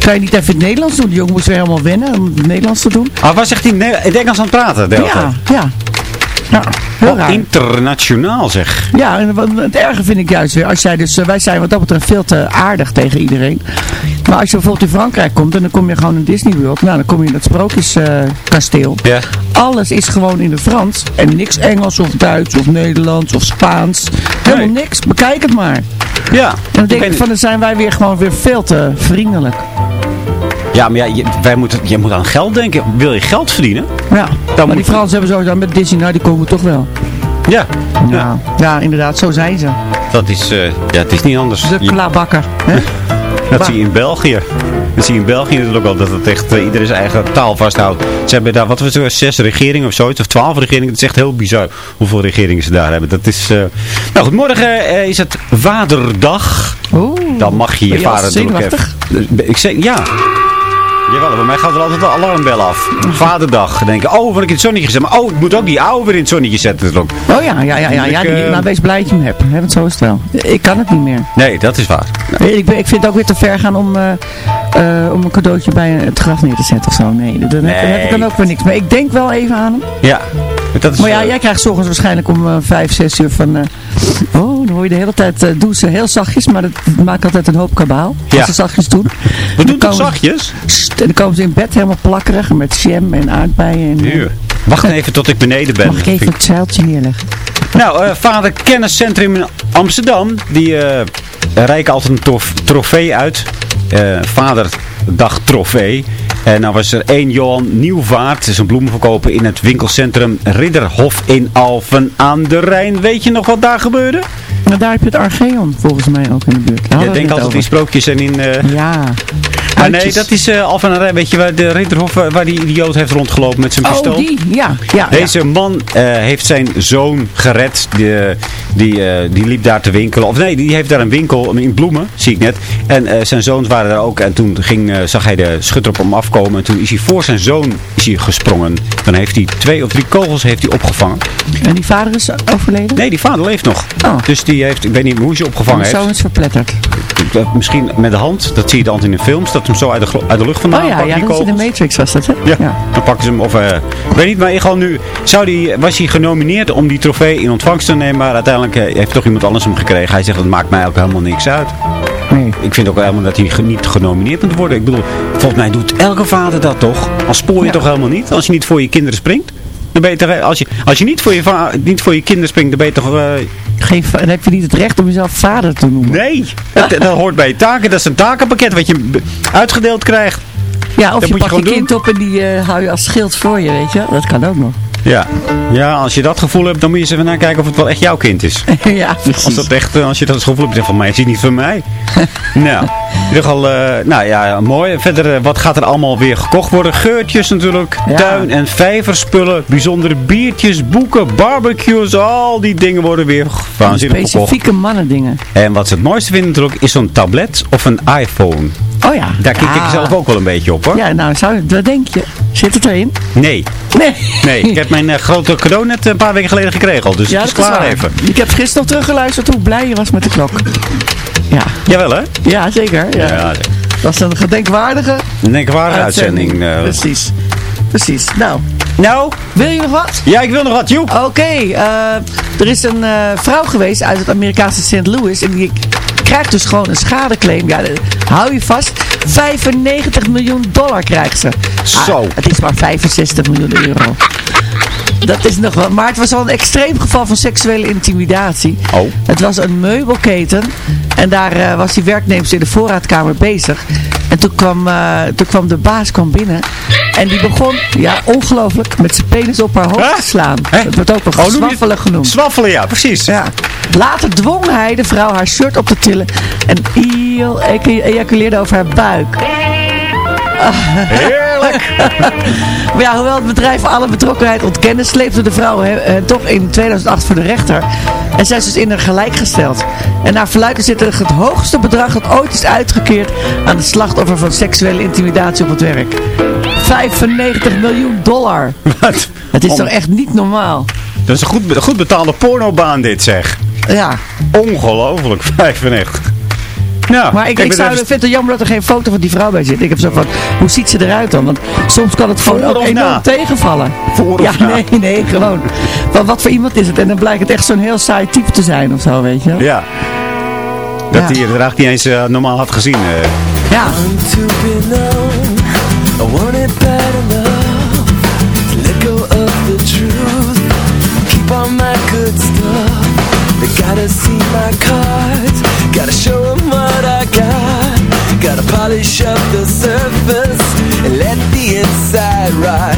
Kan je niet even het Nederlands doen? Die jongen moest weer helemaal wennen om het Nederlands te doen. Ah, waar zegt hij in het Engels aan het praten? De Ja, ja. Ja. Heel Oh, raar. internationaal zeg. Ja, en wat- het erge vind ik juist weer. Als jij dus, eh, wij zijn wat dat betreft veel te aardig tegen iedereen. Maar als je bijvoorbeeld in Frankrijk komt en dan kom je gewoon in Disney World. Nou, dan kom je in het sprookjeskasteel. Ja. Alles is gewoon in het Frans. En niks Engels of Duits of Nederlands of Spaans. Helemaal Nee. niks. Bekijk het maar. Ja. En dan denk ik van, dan zijn wij weer gewoon weer veel te vriendelijk. Ja, maar ja, je, wij moeten, je moet aan geld denken. Wil je geld verdienen? Ja, Dan maar die Fransen hebben sowieso met Disney, nou die komen toch wel. Ja. Ja, ja inderdaad, zo zijn ze. Dat is, eh, ja, het is niet anders. De klabakker. Hè? dat zie je in België. Dat zie je in België natuurlijk al, dat het echt uh, iedereen zijn eigen taal vasthoudt. Ze hebben daar, wat was het, zes regeringen of zoiets, of twaalf regeringen. Het is echt heel bizar hoeveel regeringen ze daar hebben. Dat is, uh... nou goed, morgen uh, is het Vaderdag. Oeh. Dan mag je je vader natuurlijk even... Ik zeg, ja. Jawel, bij mij gaat er altijd de alarmbel af. Vaderdag. Dan denk ik, oh, wat ik in het zonnetje gezet. Maar oh, ik moet ook die oude weer in het zonnetje zetten. Dus Oh ja, ja, ja, ja, ja die, uh... nou wees blij dat je hem hebt. Hè, want zo is het wel. Ik kan het niet meer. Nee, dat is waar. Nee. Ik, ik vind het ook weer te ver gaan om, uh, uh, om een cadeautje bij het graf neer te zetten of zo. Nee, dan, nee. heb ik dan ook weer niks. Maar ik denk wel even aan hem. Ja. Is, maar ja, jij krijgt s ochtends waarschijnlijk om uh, vijf, zes uur van... oh, dan hoor je de hele tijd... Uh, doen ze heel zachtjes, maar dat maakt altijd een hoop kabaal. Als ze zachtjes doen. We doen toch zachtjes? En dan komen ze in bed helemaal plakkerig met jam en aardbeien. En. Wacht even tot ik beneden ben. Mag ik even het zeiltje neerleggen? Nou, uh, Vader Kenniscentrum in Amsterdam. Die uh, reiken altijd een trofee uit. Uh, Vaderdag trofee. En nou was er één Johan Nieuwvaart. Zijn bloemen verkopen in het winkelcentrum Ridderhof in Alphen aan de Rijn. Weet je nog wat daar gebeurde? Nou, daar heb je het Archeon volgens mij ook in de buurt. Ja, ik denk altijd die sprookjes en in... Uh... Ja. Maar nee, dat is uh, aan de Rijn. Weet je waar de Ridderhof, waar die idioot heeft rondgelopen met zijn oh, pistool? Oh, die, ja. ja Deze ja. man uh, heeft zijn zoon gered. Die, die, uh, die liep daar te winkelen. Of nee, die heeft daar een winkel in bloemen, zie ik net. En uh, zijn zoons waren daar ook. En toen ging, zag hij de schutter op hem afkomen. En toen is hij voor zijn zoon is hij gesprongen. Dan heeft hij twee of drie kogels heeft hij opgevangen. En die vader is overleden? Nee, die vader leeft nog. Oh. Dus die heeft, ik weet niet hoe hij ze opgevangen heeft. Mijn zoon is verpletterd. Misschien met de hand. Dat zie je dan in de films. Dat hem zo uit de, uit de lucht vandaan Oh ja, ja dat in de Matrix was dat hè? Ja, ja. dan pakken ze hem. Of, uh, ik weet niet, maar gewoon nu... Zou die, was hij genomineerd om die trofee in ontvangst te nemen. Maar uiteindelijk uh, heeft toch iemand anders hem gekregen. Hij zegt, dat maakt mij ook helemaal niks uit. Nee. Ik vind ook helemaal dat hij niet genomineerd moet worden. Ik bedoel, volgens mij doet elke vader dat toch? Als spoor je ja. toch helemaal niet? Als je niet voor je kinderen springt? Dan je toch, als, je, als je niet voor je, niet voor je kinderen springt, dan ben je toch... Uh, Geen, dan heb je niet het recht om jezelf vader te noemen. Nee, dat, dat hoort bij je taken. Dat is een takenpakket wat je uitgedeeld krijgt. Ja, of dat je moet pakt je, je kind op en die uh, hou je als schild voor je, weet je. Dat kan ook nog. Ja. ja, als je dat gevoel hebt, dan moet je eens even nakijken of het wel echt jouw kind is. ja, precies. Als, dat echt, als je dat gevoel hebt, dan van mij is het niet van mij. nou, in ieder geval, uh, nou ja, mooi. Verder, uh, wat gaat er allemaal weer gekocht worden? Geurtjes natuurlijk, ja. tuin- en vijverspullen, bijzondere biertjes, boeken, barbecues, al die dingen worden weer waanzinnig gekocht. Specifieke mannendingen. En wat ze het mooiste vinden natuurlijk, is zo'n tablet of een iPhone. Oh ja. Daar kijk ik ah. zelf ook wel een beetje op hoor. Ja, nou, zou, wat denk je? Zit het erin? Nee. Nee. Nee, ik heb mijn uh, grote cadeau net een paar weken geleden gekregen al. Dus ja, het is klaar is even. Ik heb gisteren nog teruggeluisterd hoe blij je was met de klok. Ja. Jawel hè? Ja, zeker. Ja. ja dat was een gedenkwaardige Een gedenkwaardige uitzending. uitzending. Uh... Precies. Precies. Nou. Nou? Wil je nog wat? Ja, ik wil nog wat, joh. Oké. Okay, uh, er is een uh, vrouw geweest uit het Amerikaanse St. Louis. En die krijgt dus gewoon een schadeclaim. Ja, hou je vast. 95 miljoen dollar krijgt ze. Zo. Ah, het is maar 65 miljoen euro. Dat is nog wel. Maar het was al een extreem geval van seksuele intimidatie. Oh. Het was een meubelketen. En daar uh, was die werknemers in de voorraadkamer bezig. En toen kwam, uh, toen kwam de baas kwam binnen. En die begon, ja ongelooflijk, met zijn penis op haar hoofd huh? te slaan. Hè? Dat wordt ook wel oh, zwaffelen genoemd. Zwaffelen, ja, precies. Ja. Later dwong hij de vrouw haar shirt op te tillen. En heel ejaculeerde over haar buik. Heerlijk! maar ja, hoewel het bedrijf alle betrokkenheid ontkende, sleepte de vrouw he, he, toch in 2008 voor de rechter. En zij is dus in haar gelijk gesteld. En naar verluidt is dit het hoogste bedrag dat ooit is uitgekeerd aan het slachtoffer van seksuele intimidatie op het werk. 95 miljoen dollar. Wat? Het is Om... toch echt niet normaal? Dat is een goed, goed betaalde pornobaan dit zeg. Ja. Ongelooflijk, 95. Ja, maar ik, ik zou, even- vind het jammer dat er geen foto van die vrouw bij zit. Ik heb zo van, hoe ziet ze eruit dan? Want soms kan het gewoon ook enorm na? tegenvallen. Voor ja, na? nee, nee, gewoon. Wat, wat voor iemand is het? En dan blijkt het echt zo'n heel saai type te zijn of zo, weet je. Ja. Dat Ja. hij het er eigenlijk niet eens eh, normaal had gezien. eh. Ja. to be known. I want it bad enough to let go of the truth. Keep all my good stuff. They gotta see my cards. Gotta show Gotta polish up the surface and let the inside ride.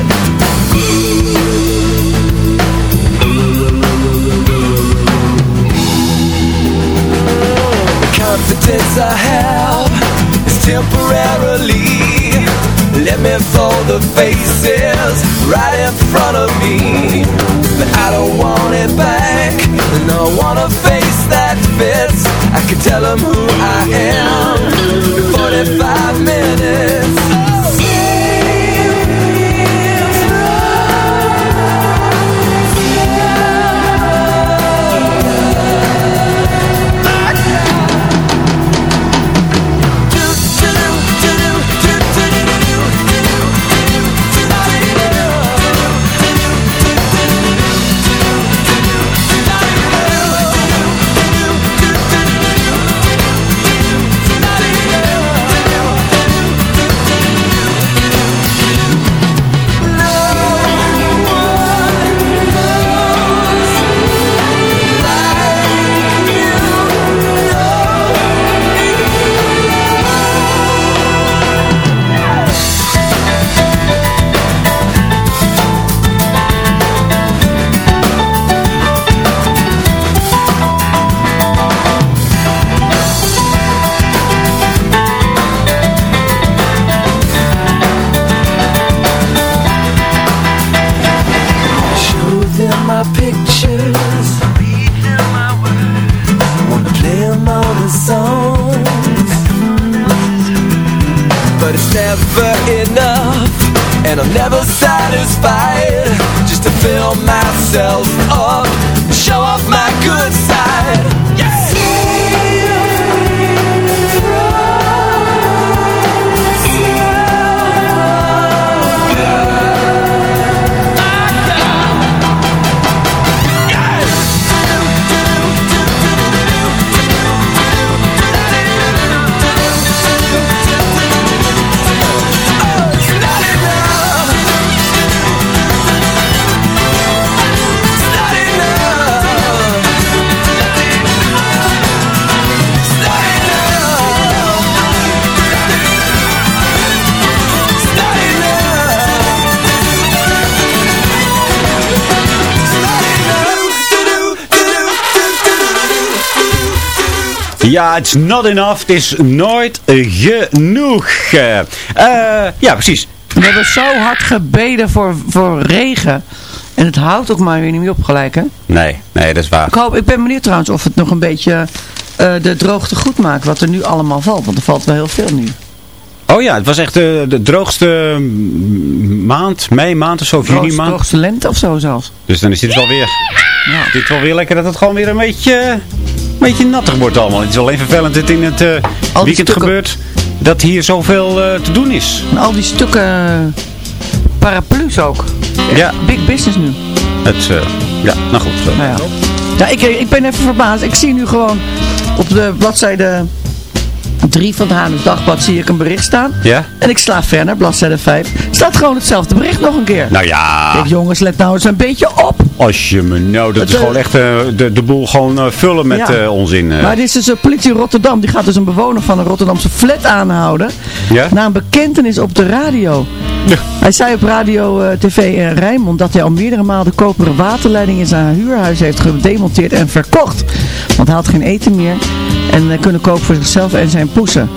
The confidence I have is temporarily. Let me fold the faces right in front of me. But I don't want it back. And I want a face that fits. I can tell them who I am in 45 minutes. My pictures. Wanna play them all the songs. But it's never enough. And I'm never satisfied. Just to fill myself up. Show off my good side. Ja, it's not enough. Het is nooit genoeg. Eh, eh, ja, precies. We hebben zo hard gebeden voor, voor regen. En het houdt ook maar weer niet meer op gelijk, hè? Nee, nee, dat is waar. Ik, hoop, ik ben benieuwd trouwens of het nog een beetje eh, de droogte goed maakt. Wat er nu allemaal valt. Want er valt wel heel veel nu. Oh ja, het was echt de, de droogste maand, mei maand of zo, juni maand. droogste lente of zo zelfs. Dus dan is dit wel weer, Ja. dit wel weer lekker dat het gewoon weer een beetje, beetje nattig wordt allemaal. Het is alleen vervelend dat in het eh, weekend stukken- gebeurt dat hier zoveel eh, te doen is. En al die stukken paraplu's ook. Ja, Big business nu. het, eh, ja, nou goed. zo. Nou ja. Ja, ik, ik ben even verbaasd. Ik zie nu gewoon op de bladzijde 3 van het Haarlems Dagblad zie ik een bericht staan. Ja? En ik sla verder, bladzijde 5. Staat gewoon hetzelfde bericht nog een keer. Nou ja, denk, jongens, let nou eens een beetje op. als je me nou, dat Het, is eh, gewoon echt eh, de, de boel gewoon eh, vullen met Ja. eh, onzin. eh. Maar dit is dus de politie Rotterdam. Die gaat dus een bewoner van een Rotterdamse flat aanhouden. Ja? Na een bekentenis op de radio. Ja. Hij zei op radio eh, TV Rijnmond dat hij al meerdere malen de koperen waterleiding in zijn huurhuis heeft gedemonteerd en verkocht. Want hij had geen eten meer en eh, kunnen kopen voor zichzelf en zijn poesen.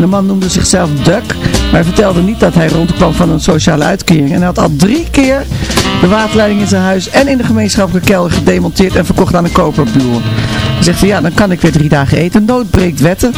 De man noemde zichzelf Duck, maar vertelde niet dat hij rondkwam van een sociale uitkering. En hij had al drie keer de waterleiding in zijn huis en in de gemeenschappelijke kelder gedemonteerd en verkocht aan een koperbuur. Hij zegt ja, dan kan ik weer drie dagen eten. Nood breekt wetten.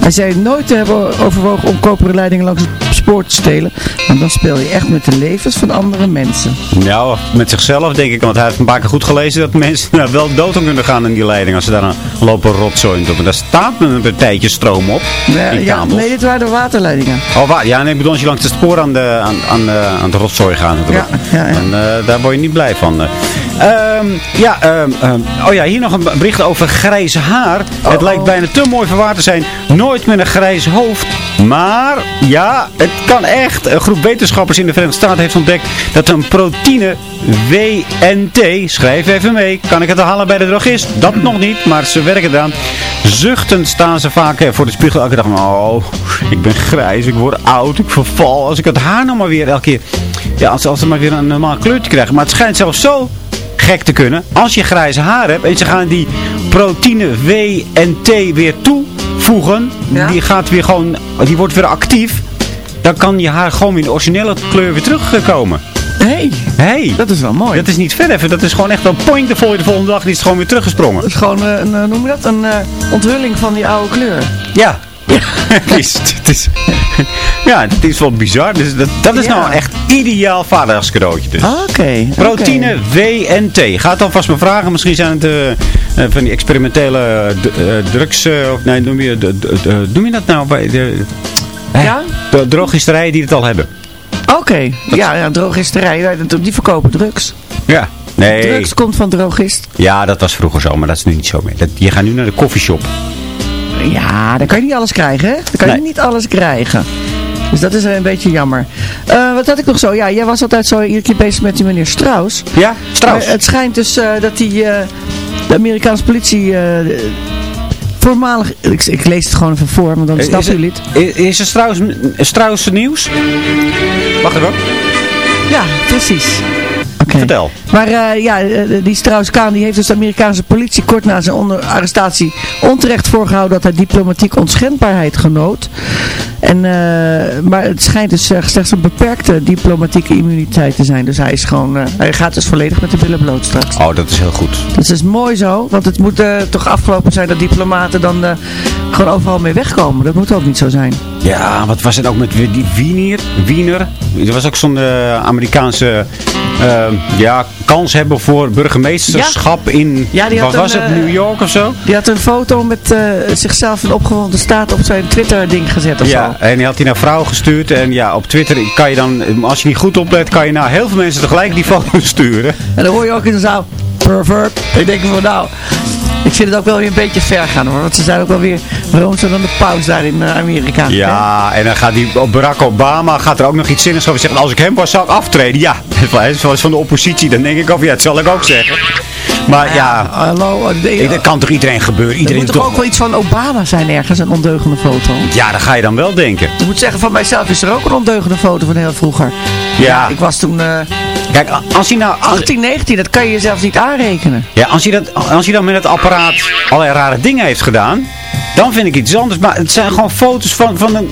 Hij zei nooit te hebben overwogen om koperen leidingen langs het stelen. Want dan speel je echt met de levens van andere mensen. Nou, met zichzelf denk ik, want hij heeft een paar keer goed gelezen dat mensen nou, wel dood aan kunnen gaan in die leiding als ze daar een lopen rotzooi op. En daar staat een partijtje stroom op. Ja, in ja, nee, dit waren de waterleidingen. Oh, wa- ja, nee, ik bedoel als je langs het spoor aan, de, aan, aan, de, aan de rotzooi gaat. Ja, ja, ja. En eh, daar word je niet blij van. Ehm, ja, ehm, ehm, oh ja, hier nog een bericht over grijze haar. Het lijkt bijna te mooi voor waar te zijn. Nooit met een grijs hoofd. Maar, ja, het kan echt. Een groep wetenschappers in de Verenigde Staten heeft ontdekt dat een proteïne WNT, schrijf even mee, kan ik het halen bij de drogist? Dat nog niet, maar ze werken eraan. Zuchtend staan ze vaak eh, voor de spiegel elke dag. Oh, ik ben grijs, ik word oud, ik verval. Als ik het haar nog maar weer elke keer, ja, als, als ze maar weer een normaal kleurtje krijgen. Maar het schijnt zelfs zo gek te kunnen. Als je grijze haar hebt en ze gaan die proteïne WNT weer toevoegen. Die gaat weer gewoon, die wordt weer actief. Dan kan je haar gewoon weer in de originele kleur weer terugkomen. Hé, Hey, dat is wel mooi. dat is niet ver even. Dat is gewoon echt een point. De volgende, de volgende dag die is gewoon weer teruggesprongen. Dat is gewoon eh, een, eh, noem je dat, een eh, onthulling van die oude kleur. Ja. het, is, het is, ja, het is wel bizar. Dus dat, dat is Ja. nou echt ideaal vaderdagscadeautje dus. Oké. Proteïne WNT. Gaat dan vast maar vragen. Misschien zijn het eh, eh, van die experimentele eh, drugs. of nee, noem je, noem dat nou bij de, Ja? de drogisterijen die het al hebben? Oké. Ja, ja, drogisterij. Ja, dat- Die verkopen drugs. Ja. Nee. Drugs komt van drogist. Ja, dat was vroeger zo, maar dat is nu niet zo meer. Dat, je gaat nu naar de koffieshop. Ja, dan kan je niet alles krijgen, hè? Dan kan je niet alles krijgen. Dus dat is een beetje jammer. Eh, wat had ik nog zo? Ja, jij was altijd zo iedere keer bezig met die meneer Strauss. Ja, Strauss. Maar het schijnt dus eh, dat die, eh, de Amerikaanse politie voormalig... Ik, ik lees het gewoon even voor, want dan Is snappen jullie het. Is, er Strauss, Strauss nieuws? Wacht even. Ja, precies. Vertel. Maar ja, die Strauss-Kaan die heeft dus de Amerikaanse politie kort na zijn onder arrestatie onterecht voorgehouden dat hij diplomatiek onschendbaarheid genoot. En, eh, maar het schijnt dus eh, slechts een beperkte diplomatieke immuniteit te zijn. Dus hij, is gewoon, eh, hij gaat dus volledig met de billen bloot straks. Oh, dat is heel goed. Dus dat is mooi zo, want het moet eh, toch afgelopen zijn dat diplomaten dan gewoon overal mee wegkomen. Dat moet ook niet zo zijn. Ja, wat was het ook met die Wiener? Wiener? Er was ook zo'n Amerikaanse ja, kans hebben voor burgemeesterschap in, Ja, die had wat was een, het, New York of zo? Die had een foto met zichzelf in opgewonden staat op zijn Twitter-ding gezet of Ja, zo. En die had hij naar vrouw gestuurd. En ja, op Twitter kan je dan, als je niet goed oplet, kan je naar heel veel mensen tegelijk die foto sturen. En dan hoor je ook in de zaal, pervert. Ik denk van nou, ik vind het ook wel weer een beetje ver gaan hoor. Want ze zijn ook wel weer roomser dan de paus daar in eh, Amerika. Ja, en dan gaat die Barack Obama gaat er ook nog iets zinnigs over zeggen. Als ik hem was, zou ik aftreden. Ja, hij is van de oppositie. Dan denk ik ook, ja, dat zal ik ook zeggen. Maar ja, Hallo, eh, dat kan toch iedereen gebeuren? er Iedereen moet toch toch ook wel iets van Obama zijn ergens, een ondeugende foto. Ja, dat ga je dan wel denken. Ik moet zeggen, van mijzelf is er ook een ondeugende foto van heel vroeger. Ja. ik was toen eh, Kijk, als je nou... 18, 19, dat kan je jezelf niet aanrekenen. Ja, als je, dat, als je dan met het apparaat allerlei rare dingen heeft gedaan, dan vind ik iets anders. Maar het zijn gewoon foto's van, van, een,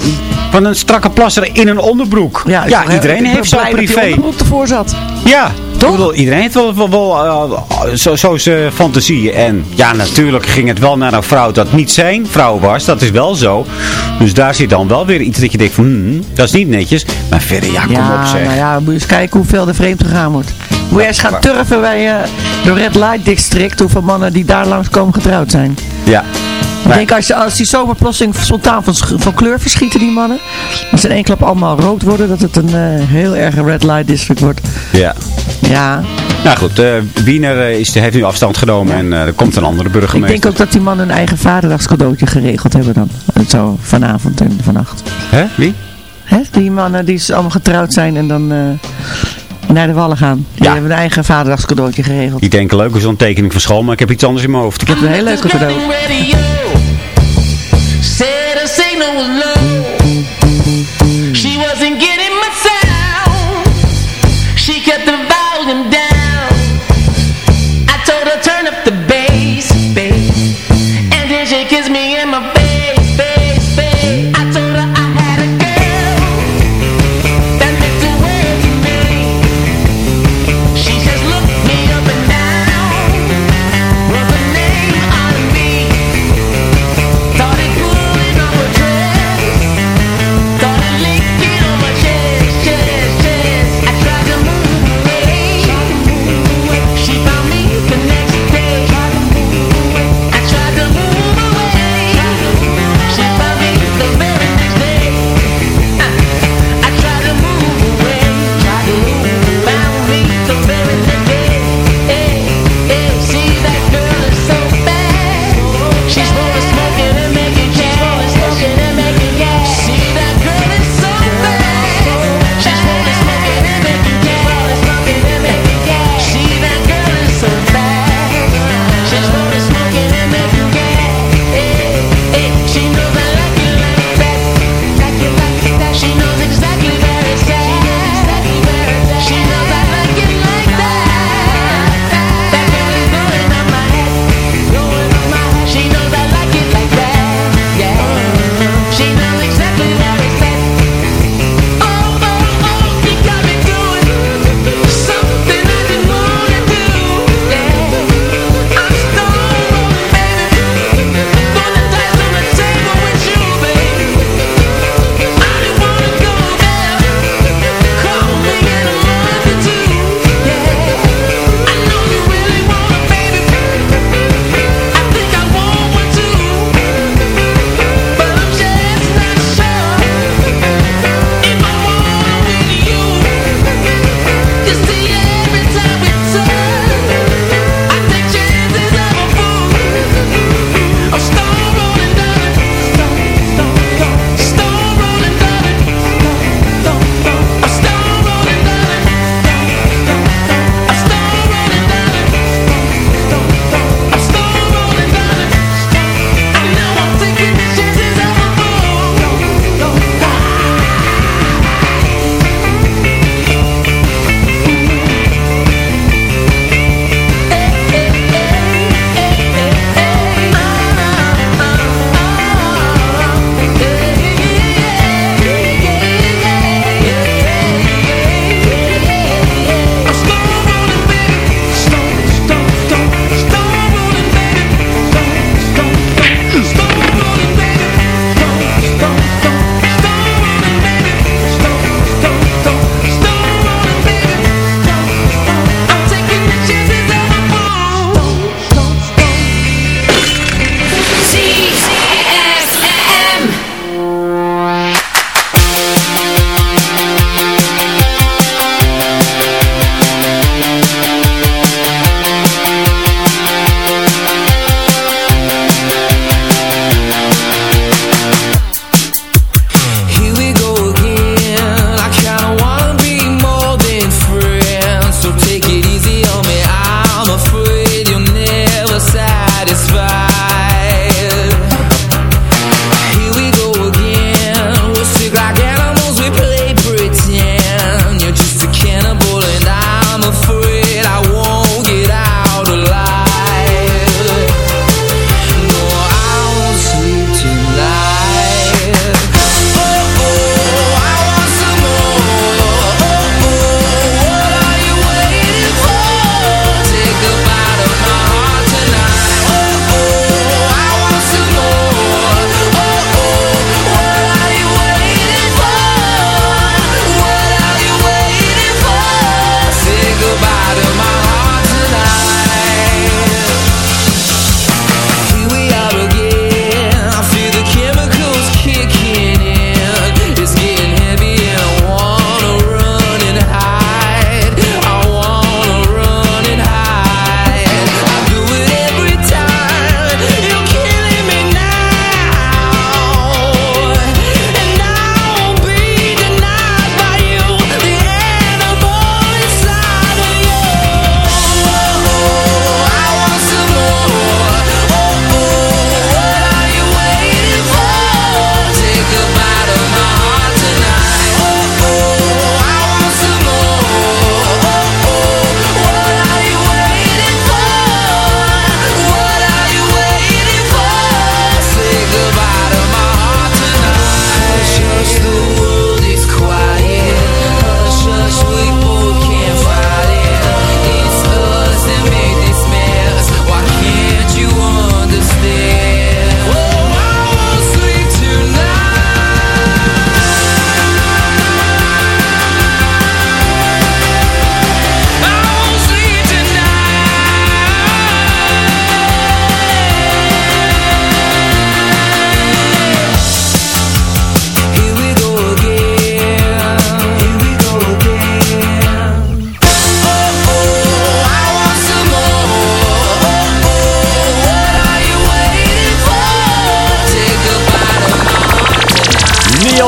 van een strakke plasser in een onderbroek. Ja, ik ben- iedereen ik ben heeft zo'n blij dat die privé. onderbroek ervoor zat. Ja, toch? Ik bedoel, iedereen heeft wel, wel, wel eh, zo, zo zijn fantasieën. En ja, natuurlijk ging het wel naar een vrouw dat niet zijn vrouw was. Dat is wel zo. Dus daar zit dan wel weer iets dat je denkt van, hmm, dat is niet netjes. Maar verder, ja, kom ja, op zeg. nou ja, moet je eens kijken hoeveel er vreemd gegaan wordt. Moet je eens gaan turven bij eh, de Red Light District, hoeveel mannen die daar langskomen getrouwd zijn. Ja. Ik denk als, die zomaar plotseling spontaan van, van kleur verschieten, die mannen. Als ze in één klap allemaal rood worden, dat het een eh, heel erg Red Light District wordt. Ja. Ja, Nou goed, eh Wiener eh, is, heeft nu afstand genomen en eh, er komt een andere ik burgemeester. denk ook dat die mannen een eigen vaderdagscadeautje geregeld hebben dan. Zo vanavond en vannacht. Hè? Wie? Hè? Die mannen die allemaal getrouwd zijn en dan eh, naar de wallen gaan. Die Ja. hebben een eigen vaderdagscadeautje geregeld. Die denken leuk is zo'n tekening van school, maar ik heb iets anders in mijn hoofd. Ik heb een heel leuke cadeau. Said a signal was love.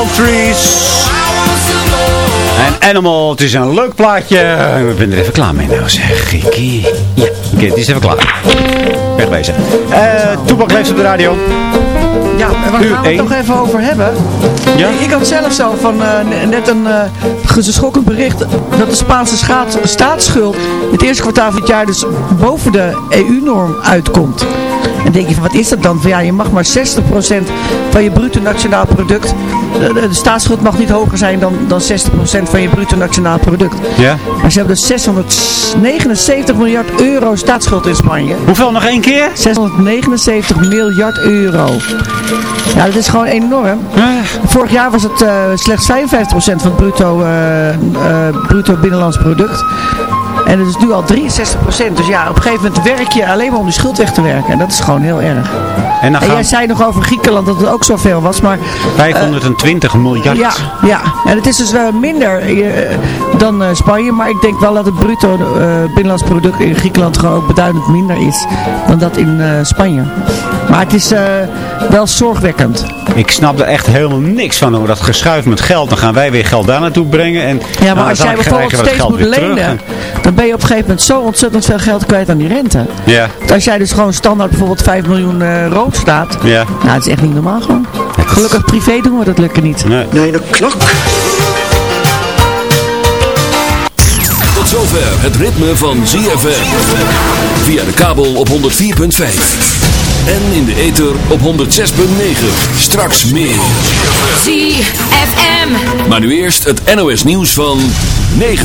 Trees. En Animal, het is een leuk plaatje. Ik ben er even klaar mee nou zeg. Kiki. Ja, oké, het is even klaar. Wegwezen. Eh Toepak leeft op de radio. Ja, waar gaan we het nog even over hebben? Ja? Ik had zelf zo van eh, ne- net een uh, geschokkend bericht dat de Spaanse staatsschuld het eerste kwartaal van het jaar dus boven de EU-norm uitkomt. En denk je van wat is dat dan? Van, ja, je mag maar 60% van je bruto nationaal product. De, de, de staatsschuld mag niet hoger zijn dan, dan 60% van je bruto nationaal product. Ja? Maar ze hebben dus 679 miljard euro staatsschuld in Spanje. Hoeveel nog één keer? 679 miljard euro. Ja, dat is gewoon enorm. Vorig jaar was het eh, slechts 55% van het bruto, eh, eh, bruto binnenlands product. En het is nu al 63%. Dus ja, op een gegeven moment werk je alleen maar om die schuld weg te werken. En dat is gewoon heel erg. En dan En gaan jij zei nog over Griekenland dat het ook zoveel was. Maar 520 miljard. ja, ja, en het is dus wel minder eh, dan eh, Spanje. Maar ik denk wel dat het bruto eh, binnenlands product in Griekenland gewoon ook beduidend minder is dan dat in eh, Spanje. Maar het is eh, wel zorgwekkend. Ik snap er echt helemaal niks van hoe dat geschuif met geld. Dan gaan wij weer geld daar naartoe brengen. En, Ja, maar nou, als jij bijvoorbeeld steeds moet lenen, En- dan ben je op een gegeven moment zo ontzettend veel geld kwijt aan die rente. Ja, Als jij dus gewoon standaard bijvoorbeeld 5 miljoen eh, staat, ja. nou, het is echt niet normaal gewoon. Gelukkig privé doen we dat lukken niet. Nee. Nee, dat klok. Tot zover het ritme van ZFM. Via de kabel op 104.5. En in de ether op 106.9. Straks meer. ZFM. Maar nu eerst het NOS nieuws van 9.